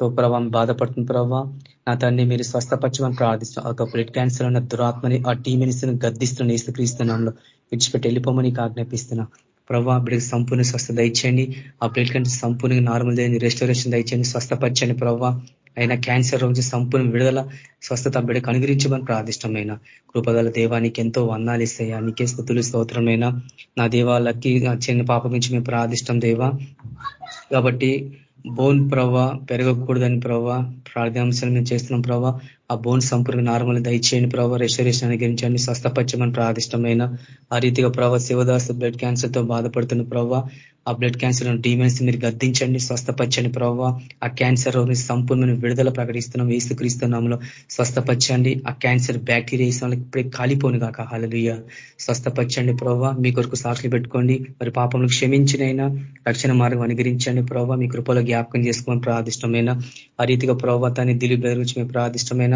తో ప్రభావం బాధపడుతుంది ప్రభావ నా తండ్రి మీరు స్వస్థపరచమని ప్రార్థిస్తాం ఒక బ్లడ్ క్యాన్సర్ ఉన్న దురాత్మని ఆ టీమినిస్తున్న గద్దిస్తున్న ఏసుక్రీస్తున్నాంలో విడిచిపెట్టి వెళ్ళిపోమని ఆజ్ఞాపిస్తున్నా. ప్రభావ బిడ్డకి సంపూర్ణ స్వస్థ దయచేయండి. ఆ బ్లడ్ క్యాన్సర్ సంపూర్ణంగా నార్మల్ చేయండి రెస్టోరేషన్ దయచేయండి. స్వస్థపరచండి ప్రభావ అయినా క్యాన్సర్ రోజు సంపూర్ణ విడుదల స్వస్థత బిడ్డకు అనుగ్రహించమని ప్రార్థిష్టమైన కృపగల దేవానికి ఎంతో వందాలు ఇస్తాయా. నీకే స్థుతులు స్తోత్రమైన నా దేవాలకి చిన్న పాప నుంచి మేము ప్రార్థిష్టం దేవా. కాబట్టి బోన్ ప్రవ్వ పెరగకూడదని ప్రభావ ప్రార్థాంశాలు మేము చేస్తున్నాం ప్రవ్వ. ఆ బోన్ సంపూర్ణ నార్మల్ దయచేయండి ప్రభావ రెస్టరేషన్ అనుగ్రహించండి స్వస్థపచ్చమని ప్రాదిష్టమైన ఆ రీతిగా ప్రభావ శివదాస్ బ్లడ్ క్యాన్సర్తో బాధపడుతున్న ప్రవ్వ. ఆ బ్లడ్ క్యాన్సర్ డీమెన్స్ మీరు గద్దించండి స్వస్థపచ్చండి ప్రభావ ఆ క్యాన్సర్ సంపూర్ణ విడుదల ప్రకటిస్తున్నాం. క్రీస్తునామంలో స్వస్థపచ్చండి ఆ క్యాన్సర్ బ్యాక్టీరియా ఇప్పుడే కాలిపోను కాక హాలలుయ్య స్వస్థపచ్చండి ప్రభావ మీ కొరకు సాక్షులు పెట్టుకోండి. మరి పాపంలో క్షమించినైనా రక్షణ మార్గం అనుగ్రహించండి ప్రభావ మీ కృపలో జ్ఞాపకం చేసుకోమని ప్రాదిష్టమైన ఆ రీతిగా ప్రభావ తాన్ని దిలీప్ గురించి మీ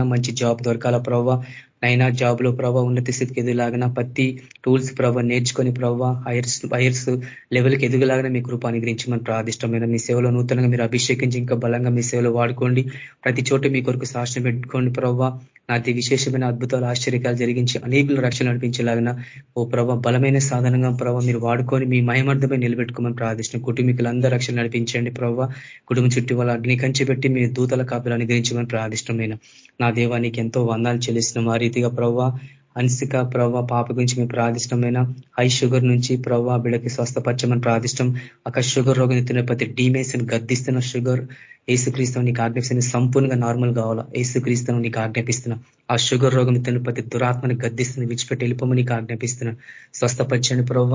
మంచి జాబ్ దొరకాల ప్రభావ నైనా జాబ్లో ప్రభావ ఉన్నత స్థితికి ఎదుగులాగిన ప్రతి టూల్స్ ప్రభావ నేర్చుకొని ప్రభావ హైర్స్ హైర్స్ లెవెల్కి ఎదుగులాగిన మీ కృపాన్ని గురించి ప్రాదిష్టమైన మీ సేవలో నూతనంగా మీరు అభిషేకించి ఇంకా బలంగా మీ సేవలో వాడుకోండి. ప్రతి చోట మీ కొరకు సాక్షణ పెట్టుకోండి ప్రభావ. నాది విశేషమైన అద్భుతాలు ఆశ్చర్యకాలు జరిగించి అనేకులు రక్షణ నడిపించేలాగిన ఓ ప్రభావ బలమైన సాధనంగా ప్రభావ మీరు వాడుకొని మీ మయమర్థమై నిలబెట్టుకోమని ప్రార్థించిన కుటుంబీకులందరూ రక్షణ నడిపించండి ప్రభావ. కుటుంబం చుట్టూ వాళ్ళ అగ్ని కంచి పెట్టి మీ దూతల కాపులు అనుగ్రహించమని ప్రార్థిష్టమైన నా దేవానికి ఎంతో వందాలు చెల్లిస్తున్నాం ఆ రీతిగా ప్రవ్వ అన్సిక ప్రవ్వ పాప గురించి మేము ప్రార్థిష్టమైన హై షుగర్ నుంచి ప్రవ్వ బిడకి స్వస్థపరచమని ప్రార్థిష్టం అక్కడ షుగర్ రోగం ఎత్తున్న ప్రతి డీమేషన్ గద్దిస్తున్న షుగర్. ఏసుక్రీస్తుని నీకు ఆజ్ఞాపిస్తున్న సంపూర్ణంగా నార్మల్ కావాలా? ఏసుక్రీస్తును నీకు ఆజ్ఞాపిస్తున్నా. ఆ షుగర్ రోగం ఎత్తున్న ప్రతి దురాత్మని గద్దిస్తుంది విడిచిపెట్టి వెళ్ళిపోమని నీకు ఆజ్ఞాపిస్తున్నా. స్వస్థపరచని ప్రవ్వ.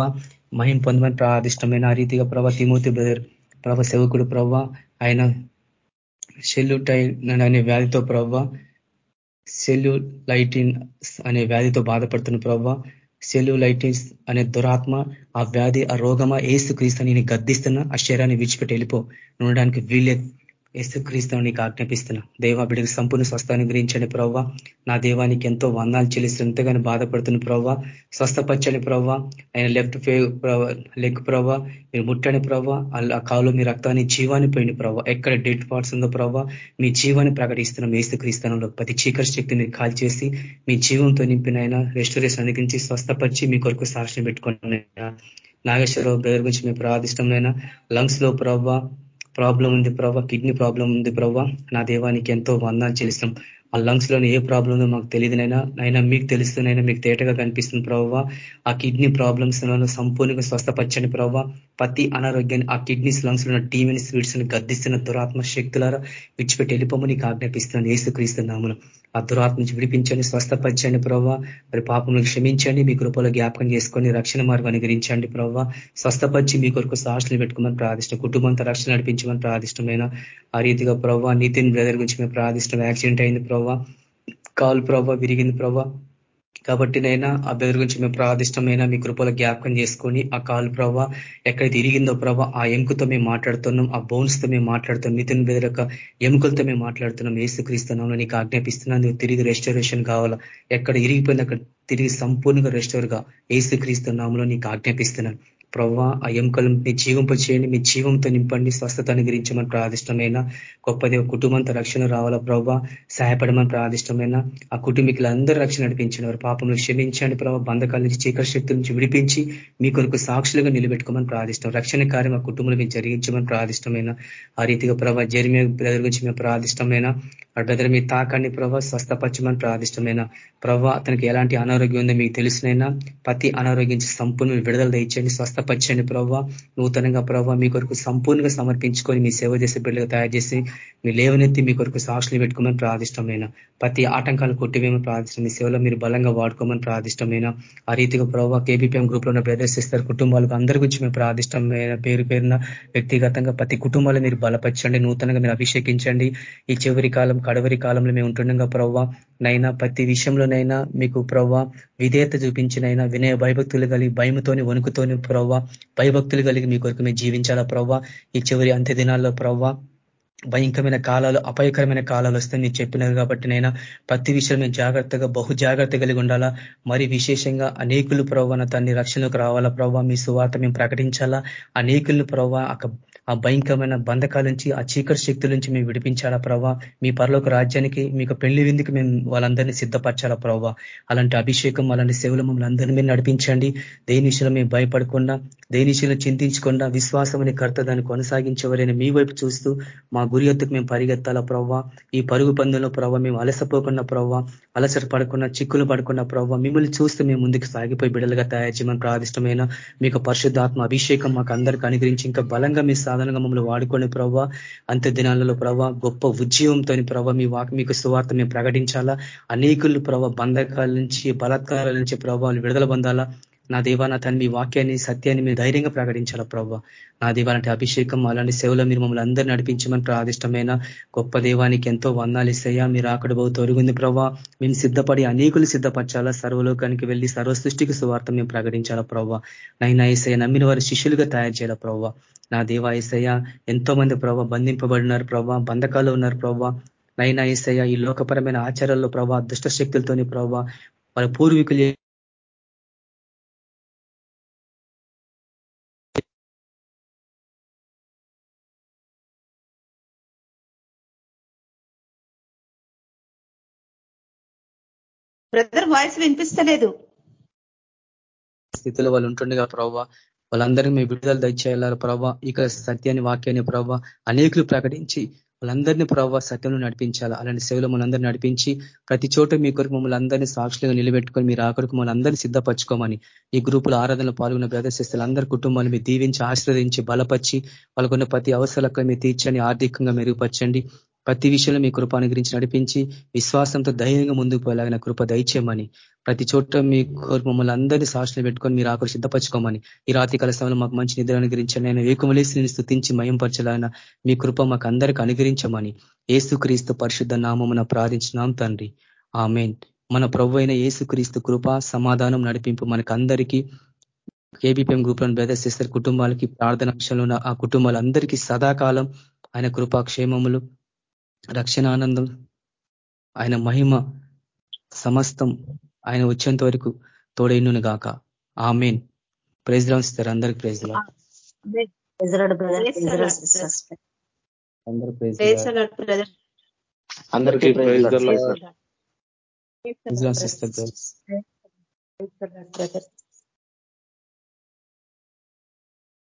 మహిం పొందమని ప్రార్థిష్టమైన ఆ రీతిగా ప్రభావ తిమూతి బ్రదర్ ప్రభ సేవకుడు ప్రవ్వ ఆయన షెల్లుటైన్ అనే వ్యాధితో ప్రవ్వ సెల్యులైటిన్ అనే వ్యాధితో బాధపడుతున్న ప్రభావ సెల్యులైటిన్స్ అనే దురాత్మ ఆ వ్యాధి ఆ రోగమా ఏసు క్రీస్తుని నేను గద్దిస్తున్నా ఆ శరీరాన్ని విడిచిపెట్టి వెళ్ళిపో. ఉండడానికి వీలే యేసుక్రీస్తుని నీకు ఆజ్ఞాపిస్తున్నా. దేవా బిడ్డకు సంపూర్ణ స్వస్థాన్ని గురించండి ప్రవ్వ. నా దేవానికి ఎంతో వందాలు చెల్లిస్తున్న ఎంతగానో బాధపడుతున్న ప్రవ్వ. స్వస్థపచ్చని ప్రవ్వ. ఆయన లెఫ్ట్ ఫే లెగ్ ప్రవ్వ. మీరు ముట్టని ప్రవ్వ. ఆ కాలు మీ రక్తాన్ని జీవాన్ని పోయిన ప్రవ్వ. ఎక్కడ డెడ్ పార్ట్స్ ఉందో ప్రవ్వ. మీ జీవాన్ని ప్రకటిస్తున్నాం ఏసుక్రీస్తునంలో ప్రతి చీకటి శక్తిని మీరు కాల్చేసి మీ జీవంతో నింపిన ఆయన రెస్టరేషన్ అనుగించి స్వస్థపరిచి మీ కొరకు సాక్షిని పెట్టుకున్న నాగేశ్వరరావు బ్రదర్ గురించి మేము ప్రార్థిష్టమైన లంగ్స్లో ప్రవ్వ. ప్రాబ్లం ఉంది ప్రభావ కిడ్నీ ప్రాబ్లం ఉంది ప్రభావ నా దేవానికి ఎంతో వందాలు చేసినాం ఆ లంగ్స్లోని ఏ ప్రాబ్లం ఉందో మాకు తెలియదునైనా అయినా మీకు తెలుస్తుందైనా మీకు తేటగా కనిపిస్తుంది ప్రభావ ఆ కిడ్నీ ప్రాబ్లమ్స్ సంపూర్ణంగా స్వస్థపచ్చని ప్రభావ ప్రతి అనారోగ్యాన్ని ఆ కిడ్నీస్ లంగ్స్లో టీమిని స్వీట్స్ని గద్దిస్తున్న దురాత్మ శక్తులారా విడిచిపెట్టి వెళ్ళిపోమని ఆజ్ఞాపిస్తున్నాను. ఏసుక్రీస్తున్నాము ఆ దురాత్మ నుంచి విడిపించండి స్వస్థపరచండి ప్రభావ మరి పాపములు క్షమించండి మీ కృపలో జ్ఞాపకం చేసుకొని రక్షణ మార్గం అనుగ్రహించండి ప్రవ్వ. స్వస్థపరిచి మీ కొరకు సాక్షులు పెట్టుకోమని ప్రార్థిష్టం కుటుంబంతో రక్షణ నడిపించమని ప్రార్థిష్టమైన ఆ రీతిగా ప్రభావ నితిన్ బ్రదర్ గురించి మేము ప్రార్థిష్టం యాక్సిడెంట్ అయింది ప్రభావ కాలు ప్రవ్వ విరిగింది ప్రభావ కాబట్టి నైనా ఆ బెదర్ గురించి మేము ప్రాదిష్టమైన మీ కృపలో జ్ఞాపకం చేసుకొని ఆ కాలు ప్రభావ ఎక్కడ తిరిగిందో ప్రభావ ఆ ఎముకతో మేము మాట్లాడుతున్నాం ఆ బోన్స్తో మేము మాట్లాడుతున్నాం నితిన్ బెదర్ యొక్క ఎముకలతో మేము మాట్లాడుతున్నాం. ఏసు క్రీస్తున్నాంలో నీకు ఆజ్ఞాపిస్తున్నాను తిరిగి రెస్టరేషన్ కావాలా ఎక్కడ ఇరిగిపోయింది అక్కడ తిరిగి సంపూర్ణంగా రెస్టోర్గా ఏసు క్రీస్తున్నాంలో నీకు ఆజ్ఞాపిస్తున్నాను. ప్రవ్వా ఆ ఎముకలు మీ జీవంప చేయండి మీ జీవంతో నింపండి స్వస్థత అనుగ్రహించమని ప్రాదిష్టమైన గొప్పది కుటుంబంతో రక్షణ రావాలా ప్రవ్వా? సహాయపడమని ప్రాదిష్టమైన ఆ కుటుంబీకులందరూ రక్షణ నడిపించండి వారు పాపంలో క్షమించండి ప్రభావ బంధకాల నుంచి చీకటి శక్తుల నుంచి విడిపించి మీ కొరకు సాక్షులుగా నిలబెట్టుకోమని ప్రాదిష్టం. రక్షణ కార్యం ఆ కుటుంబంలో మేము జరిగించమని ప్రాదిష్టమైన ఆ రీతిగా ప్రభావ జరిమే బ్రదర్ గురించి మేము ప్రాదిష్టమైన ఆ మీ తాకాన్ని ప్రభావ స్వస్థపచ్చమని ప్రాదిష్టమైన ప్రభావ అతనికి ఎలాంటి అనారోగ్యం ఉందో మీకు తెలిసినైనా. ప్రతి అనారోగ్యం సంపూర్ణ విడుదల తెచ్చండి స్వస్థ స్వస్థపచ్చండి ప్రభావ నూతనంగా ప్రభావ మీ కొరకు సంపూర్ణంగా సమర్పించుకొని మీ సేవ చేసే బిడ్డగా తయారు చేసి మీ లేవనెత్తి మీ కొరకు సాక్షులు పెట్టుకోమని ప్రాదిష్టమైన ప్రతి ఆటంకాలు కొట్టివేమని ప్రార్థిష్టం మీ సేవలో మీరు బలంగా వాడుకోమని ప్రార్థిష్టమైన ఆ రీతిగా ప్రభావ కేబీపీఎం గ్రూప్లో ప్రదర్శిస్తారు కుటుంబాలకు అందరి గురించి మేము ప్రార్థిష్టమైన పేరు పేరున వ్యక్తిగతంగా ప్రతి కుటుంబాలు మీరు బలపరచండి నూతనంగా మీరు అభిషేకించండి. ఈ చివరి కాలం కడవరి కాలంలో మేము ఉంటుండగా ప్రవ్వ నైనా ప్రతి విషయంలోనైనా మీకు ప్రవ్వ విధేయత చూపించినైనా వినయ భయభక్తులు కలిగి భయముతోని వణుకుతోని ప్రవ్వ భయభక్తులు కలిగి మీ కొరకు మేము జీవించాలా ప్రవ్వ? ఈ చివరి అంత్య దినాల్లో ప్రవ్వ భయంకరమైన కాలాలు అపాయకరమైన కాలాలు వస్తాయి మీరు చెప్పినారు కాబట్టి నైనా ప్రతి విషయం మేము జాగ్రత్తగా బహు జాగ్రత్త కలిగి ఉండాలా? మరి విశేషంగా అనేకులు ప్రవ్వ తన్ని రక్షణకు రావాలా ప్రవ్వ? మీ సువార్త మేము ప్రకటించాలా? అనేకులను ప్రవ్వ ఆ భయంకరమైన బంధకాల నుంచి ఆ చీకటి శక్తుల నుంచి మేము విడిపించాలా ప్రభావ మీ పరలోక రాజ్యానికి మీకు పెళ్ళి విందుకు మేము వాళ్ళందరినీ సిద్ధపరచాలా ప్రభావ అలాంటి అభిషేకం అలాంటి సేవలు మమ్మల్ని అందరినీ మీరు నడిపించండి. దేని విషయంలో మేము భయపడకుండా దేని విషయంలో చింతించకుండా విశ్వాసం అనే కర్త దాన్ని కొనసాగించేవారైనా మీ వైపు చూస్తూ మా గురి ఎత్తుకు మేము పరిగెత్తాలా ప్రభావ ఈ పరుగు పందులో ప్రవ్వ మేము అలసపోకుండా ప్రవ్వ అలసట పడకుండా చిక్కులు పడకుండా ప్రభావ మిమ్మల్ని చూస్తే మేము ముందుకు సాగిపోయి బిడలుగా తయారు చేయమని ప్రాదిష్టమైన మీకు పరిశుద్ధాత్మ అభిషేకం మాకు అందరికీ అనుగ్రహించి ఇంకా బలంగా మీ సాధారణంగా మమ్మల్ని వాడుకొని ప్రభావ అంత్య దినాలలో ప్రభావ గొప్ప ఉద్యమంతో ప్రభావ మీ వాక్ మీకు సువార్త మేము ప్రకటించాలా? అనేకులు ప్రభావ బంధకాల నుంచి బలాత్కారాల నుంచి ప్రభావాలు విడుదల పొందాలా? నా దేవా నా తను మీ వాక్యాన్ని సత్యాన్ని మీరు ధైర్యంగా ప్రకటించాలా ప్రభావ నా దేవాలంటే అభిషేకం అలాంటి సేవలో మీరు మమ్మల్ని అందరూ నడిపించమని ప్రాదిష్టమైన గొప్ప దేవానికి ఎంతో వందాలు ఇస్తాయా? మీరు అక్కడ పోతూ తొరుగుంది ప్రభావ మేము సిద్ధపడి అనేకులు సిద్ధపరచాలా? సర్వలోకానికి వెళ్ళి సర్వ సృష్టికి సువార్త మేము ప్రకటించాలా ప్రభావ నైనా ఏసయ్య నమ్మిన వారి శిష్యులుగా తయారు చేయాల ప్రభావ నా దేవా ఏసయ్య ఎంతో మంది ప్రభావ బంధింపబడినారు ప్రభావ బంధకాలు ఉన్నారు ప్రభావ నైనా ఏసయ్య ఈ లోకపరమైన ఆచారాల్లో ప్రభావ దుష్ట శక్తులతోని ప్రభావ వాళ్ళ పూర్వీకులు బ్రదర్ వాయిస్ వినిపిస్తలేదు. స్థితిలో వాళ్ళు ఉంటుండగా ప్రభావ వాళ్ళందరినీ మీ విడుదల దయచేయాలి ప్రభావ ఇక సత్యాన్ని వాక్యాన్ని ప్రభావ అనేకులు ప్రకటించి వాళ్ళందరినీ ప్రభావ సత్యంలో నడిపించాలి? అలాంటి సేవలు మనందరినీ నడిపించి ప్రతి చోట మీ కొరకు మమ్మల్ని అందరినీ సాక్షులుగా నిలబెట్టుకొని మీరు ఆఖరికి మమ్మల్ని అందరినీ సిద్ధపరచుకోమని ఈ గ్రూపుల ఆరాధనలో పాల్గొన్న ప్రదర్శిస్తున్న అందరి కుటుంబాలు మీరు దీవించి ఆశ్రదించి బలపరిచి వాళ్ళకున్న ప్రతి అవసరాలకు మీరు తీర్చని ఆర్థికంగా మెరుగుపరచండి. ప్రతి విషయంలో మీ కృప అనుగ్రహించి నడిపించి విశ్వాసంతో ధైర్యంగా ముందుకు పోయేలాగిన కృప దయచేయమని ప్రతి చోట మీ మమ్మల్ని అందరినీ సాక్షులు పెట్టుకొని మీరు ఆకలి సిద్ధపరచుకోమని ఈ రాత్రి కాల సమయంలో మాకు మంచి నిద్ర అనుగ్రహించండి. నేను ఏకమలేసి స్థుతించి మయంపరచలాగిన మీ కృప మాకు అందరికీ అనుగ్రహించమని ఏసుక్రీస్తు పరిశుద్ధ నామమున ప్రార్థించినాం తండ్రి. ఆమెన్. మన ప్రభు అయిన ఏసుక్రీస్తు కృప సమాధానం నడిపింపు మనకు అందరికీ కేబీపీఎం గ్రూప్లను బెదర్శిస్తారు కుటుంబాలకి ప్రార్థన అంశంలో ఆ కుటుంబాలందరికీ సదాకాలం ఆయన కృపా క్షేమములు రక్షణ ఆనందం ఆయన మహిమ సమస్తం ఆయన వచ్చేంత వరకు తోడైను గాక. ఆమెన్. ప్రైజ్ రాస్తారు అందరికి ప్రైజ్ అందరూ ప్రైజ్ అందరికీ ప్రైజ్ సిస్టర్.